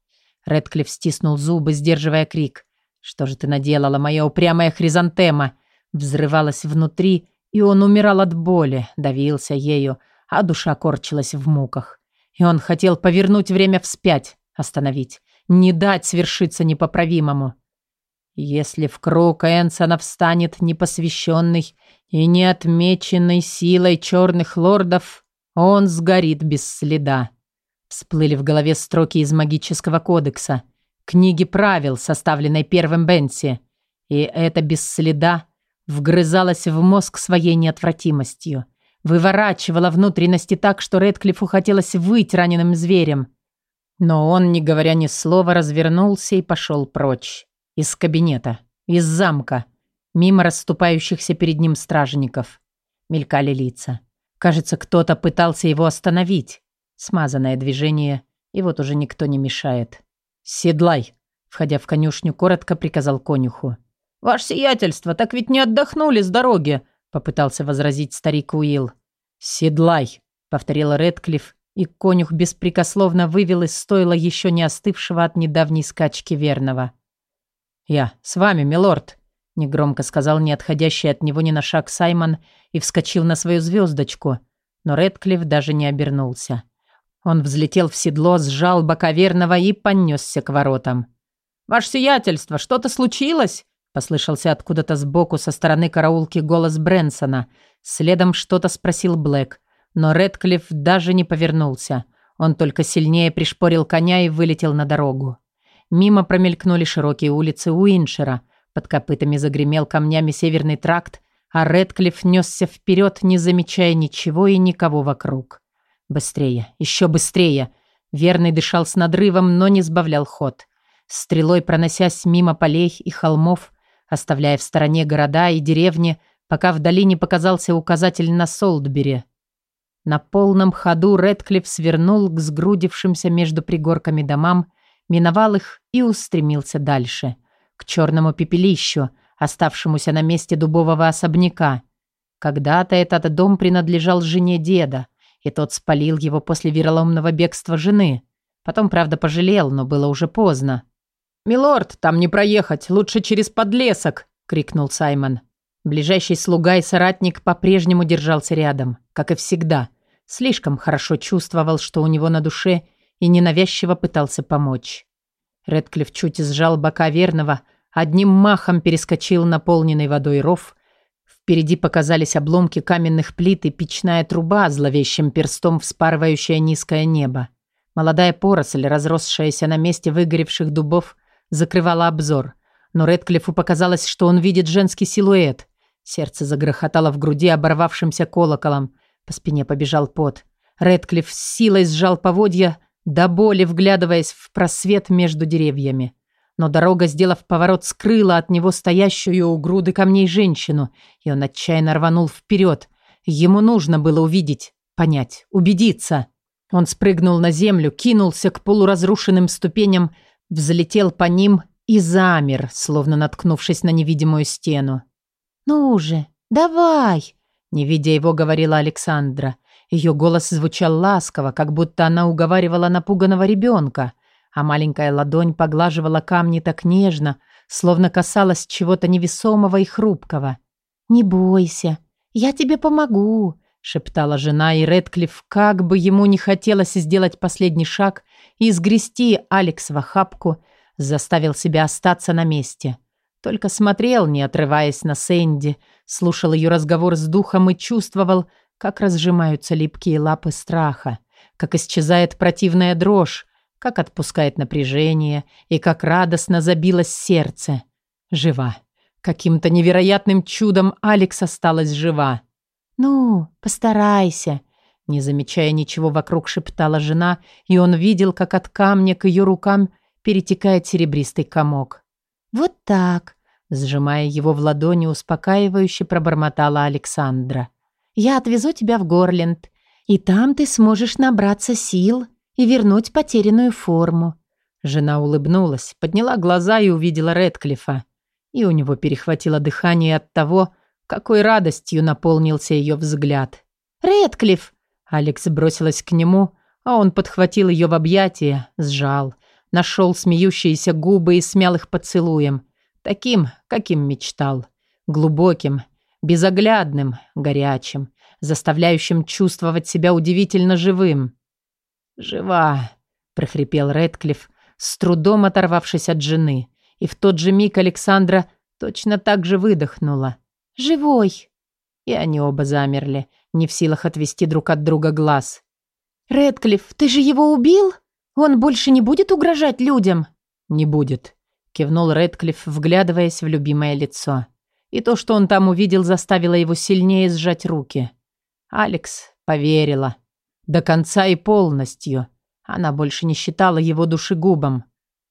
Редклифф стиснул зубы, сдерживая крик. «Что же ты наделала, моя упрямая хризантема?» Взрывалась внутри, и он умирал от боли, давился ею, а душа корчилась в муках. И он хотел повернуть время вспять, остановить, не дать свершиться непоправимому. Если в круг Энсона встанет непосвященный и не отмеченный силой черных лордов, он сгорит без следа. Всплыли в голове строки из магического кодекса, книги правил, составленной первым Бенси. И это без следа Вгрызалась в мозг своей неотвратимостью. Выворачивала внутренности так, что Редклифу хотелось выть раненым зверем. Но он, не говоря ни слова, развернулся и пошел прочь. Из кабинета, из замка, мимо расступающихся перед ним стражников. Мелькали лица. Кажется, кто-то пытался его остановить. Смазанное движение, и вот уже никто не мешает. «Седлай!» Входя в конюшню, коротко приказал конюху. «Ваше сиятельство, так ведь не отдохнули с дороги», — попытался возразить старик Уилл. «Седлай», — повторил Редклифф, и конюх беспрекословно вывел из стойла еще не остывшего от недавней скачки верного. «Я с вами, милорд», — негромко сказал не отходящий от него ни на шаг Саймон и вскочил на свою звездочку, но Редклифф даже не обернулся. Он взлетел в седло, сжал бока верного и понесся к воротам. «Ваше сиятельство, что-то случилось?» Послышался откуда-то сбоку со стороны караулки голос Брэнсона. Следом что-то спросил Блэк. Но Редклифф даже не повернулся. Он только сильнее пришпорил коня и вылетел на дорогу. Мимо промелькнули широкие улицы Уиншера. Под копытами загремел камнями северный тракт, а Редклифф несся вперед, не замечая ничего и никого вокруг. Быстрее, еще быстрее. Верный дышал с надрывом, но не сбавлял ход. Стрелой проносясь мимо полей и холмов, оставляя в стороне города и деревни, пока вдали не показался указатель на Солдбери. На полном ходу Редклифф свернул к сгрудившимся между пригорками домам, миновал их и устремился дальше, к черному пепелищу, оставшемуся на месте дубового особняка. Когда-то этот дом принадлежал жене деда, и тот спалил его после вероломного бегства жены. Потом, правда, пожалел, но было уже поздно. «Милорд, там не проехать, лучше через подлесок!» — крикнул Саймон. Ближайший слуга и соратник по-прежнему держался рядом, как и всегда. Слишком хорошо чувствовал, что у него на душе, и ненавязчиво пытался помочь. Редклифф чуть сжал бока верного, одним махом перескочил наполненный водой ров. Впереди показались обломки каменных плит и печная труба, зловещим перстом вспарывающая низкое небо. Молодая поросль, разросшаяся на месте выгоревших дубов, закрывала обзор. Но Редклифу показалось, что он видит женский силуэт. Сердце загрохотало в груди оборвавшимся колоколом. По спине побежал пот. Редклифф с силой сжал поводья, до боли вглядываясь в просвет между деревьями. Но дорога, сделав поворот, скрыла от него стоящую у груды камней женщину, и он отчаянно рванул вперед. Ему нужно было увидеть, понять, убедиться. Он спрыгнул на землю, кинулся к полуразрушенным ступеням, взлетел по ним и замер, словно наткнувшись на невидимую стену. «Ну же, давай!» Не видя его, говорила Александра. Ее голос звучал ласково, как будто она уговаривала напуганного ребенка, а маленькая ладонь поглаживала камни так нежно, словно касалась чего-то невесомого и хрупкого. «Не бойся, я тебе помогу», — шептала жена, и Редклифф, как бы ему не хотелось сделать последний шаг и сгрести Алекс в охапку, заставил себя остаться на месте. Только смотрел, не отрываясь на Сэнди, слушал ее разговор с духом и чувствовал, как разжимаются липкие лапы страха, как исчезает противная дрожь, как отпускает напряжение и как радостно забилось сердце. Жива. Каким-то невероятным чудом Алекс осталась жива. «Ну, постарайся», — не замечая ничего вокруг, шептала жена, и он видел, как от камня к ее рукам перетекает серебристый комок. «Вот так», — сжимая его в ладони, успокаивающе пробормотала Александра. Я отвезу тебя в Горленд, и там ты сможешь набраться сил и вернуть потерянную форму». Жена улыбнулась, подняла глаза и увидела Редклифа. И у него перехватило дыхание от того, какой радостью наполнился ее взгляд. «Редклифф!» Алекс бросилась к нему, а он подхватил ее в объятия, сжал, нашел смеющиеся губы и смял их поцелуем. Таким, каким мечтал. Глубоким, безоглядным, горячим, заставляющим чувствовать себя удивительно живым. «Жива», — прохрипел Рэдклифф, с трудом оторвавшись от жены, и в тот же миг Александра точно так же выдохнула. «Живой!» И они оба замерли, не в силах отвести друг от друга глаз. «Рэдклифф, ты же его убил? Он больше не будет угрожать людям?» «Не будет», — кивнул Рэдклифф, вглядываясь в любимое лицо. И то, что он там увидел, заставило его сильнее сжать руки. Алекс поверила. До конца и полностью. Она больше не считала его душегубом.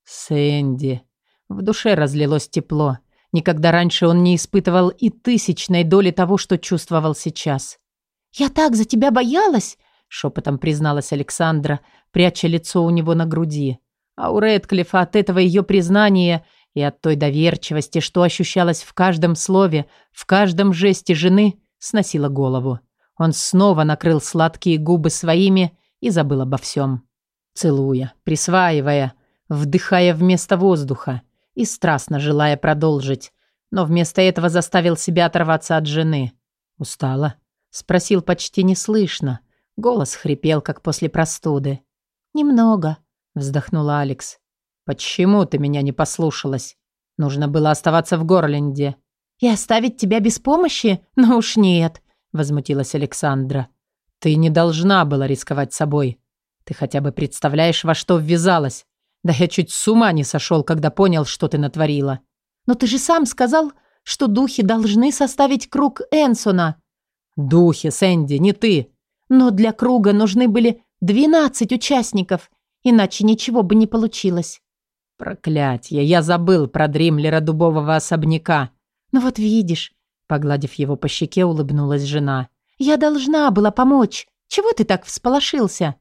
Сэнди. В душе разлилось тепло. Никогда раньше он не испытывал и тысячной доли того, что чувствовал сейчас. «Я так за тебя боялась!» — шепотом призналась Александра, пряча лицо у него на груди. А у Рэдклиффа от этого ее признания и от той доверчивости, что ощущалось в каждом слове, в каждом жесте жены, сносило голову. Он снова накрыл сладкие губы своими и забыл обо всем. Целуя, присваивая, вдыхая вместо воздуха и страстно желая продолжить, но вместо этого заставил себя оторваться от жены. «Устала?» — спросил почти неслышно. Голос хрипел, как после простуды. «Немного», — вздохнула Алекс. «Почему ты меня не послушалась? Нужно было оставаться в Горленде». «И оставить тебя без помощи? Ну уж нет», — возмутилась Александра. «Ты не должна была рисковать собой. Ты хотя бы представляешь, во что ввязалась. Да я чуть с ума не сошел, когда понял, что ты натворила». «Но ты же сам сказал, что духи должны составить круг Энсона». «Духи, Сэнди, не ты». «Но для круга нужны были двенадцать участников, иначе ничего бы не получилось». Проклятье, я забыл про Дримлера дубового особняка. Ну вот видишь, погладив его по щеке, улыбнулась жена. Я должна была помочь. Чего ты так всполошился?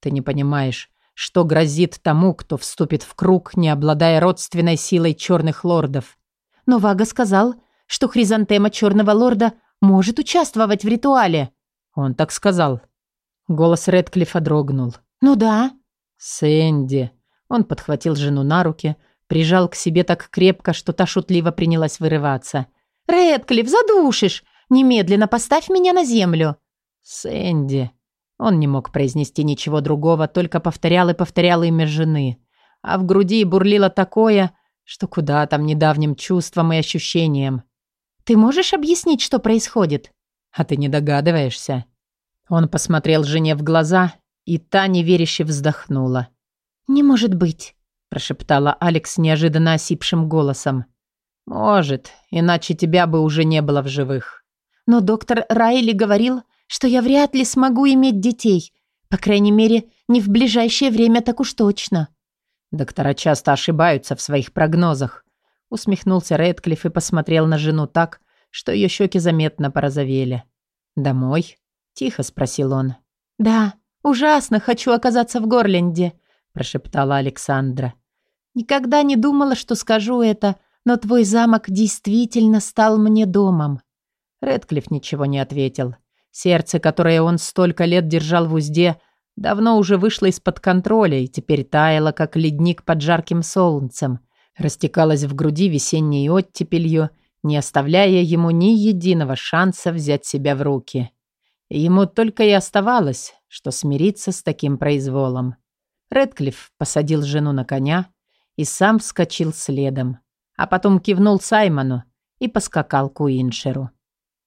Ты не понимаешь, что грозит тому, кто вступит в круг, не обладая родственной силой черных лордов. Но Вага сказал, что хризантема черного лорда может участвовать в ритуале. Он так сказал. Голос Редклифа дрогнул. Ну да. Сэнди, он подхватил жену на руки, прижал к себе так крепко, что та шутливо принялась вырываться. «Рэдклифф, задушишь! Немедленно поставь меня на землю!» «Сэнди!» Он не мог произнести ничего другого, только повторял и повторял имя жены. А в груди бурлило такое, что куда там недавним чувствам и ощущениям. «Ты можешь объяснить, что происходит?» «А ты не догадываешься?» Он посмотрел жене в глаза, и та неверяще вздохнула. «Не может быть», – прошептала Алекс неожиданно осипшим голосом. «Может, иначе тебя бы уже не было в живых». «Но доктор Райли говорил, что я вряд ли смогу иметь детей. По крайней мере, не в ближайшее время так уж точно». «Доктора часто ошибаются в своих прогнозах», – усмехнулся Рэдклифф и посмотрел на жену так, что ее щеки заметно порозовели. «Домой?» – тихо спросил он. «Да, ужасно хочу оказаться в Горленде», – прошептала Александра. «Никогда не думала, что скажу это, но твой замок действительно стал мне домом». Рэдклифф ничего не ответил. Сердце, которое он столько лет держал в узде, давно уже вышло из-под контроля и теперь таяло, как ледник под жарким солнцем, растекалось в груди весенней оттепелью – не оставляя ему ни единого шанса взять себя в руки. ему только и оставалось, что смириться с таким произволом. Редклифф посадил жену на коня и сам вскочил следом, а потом кивнул Саймону и поскакал к Уиншеру.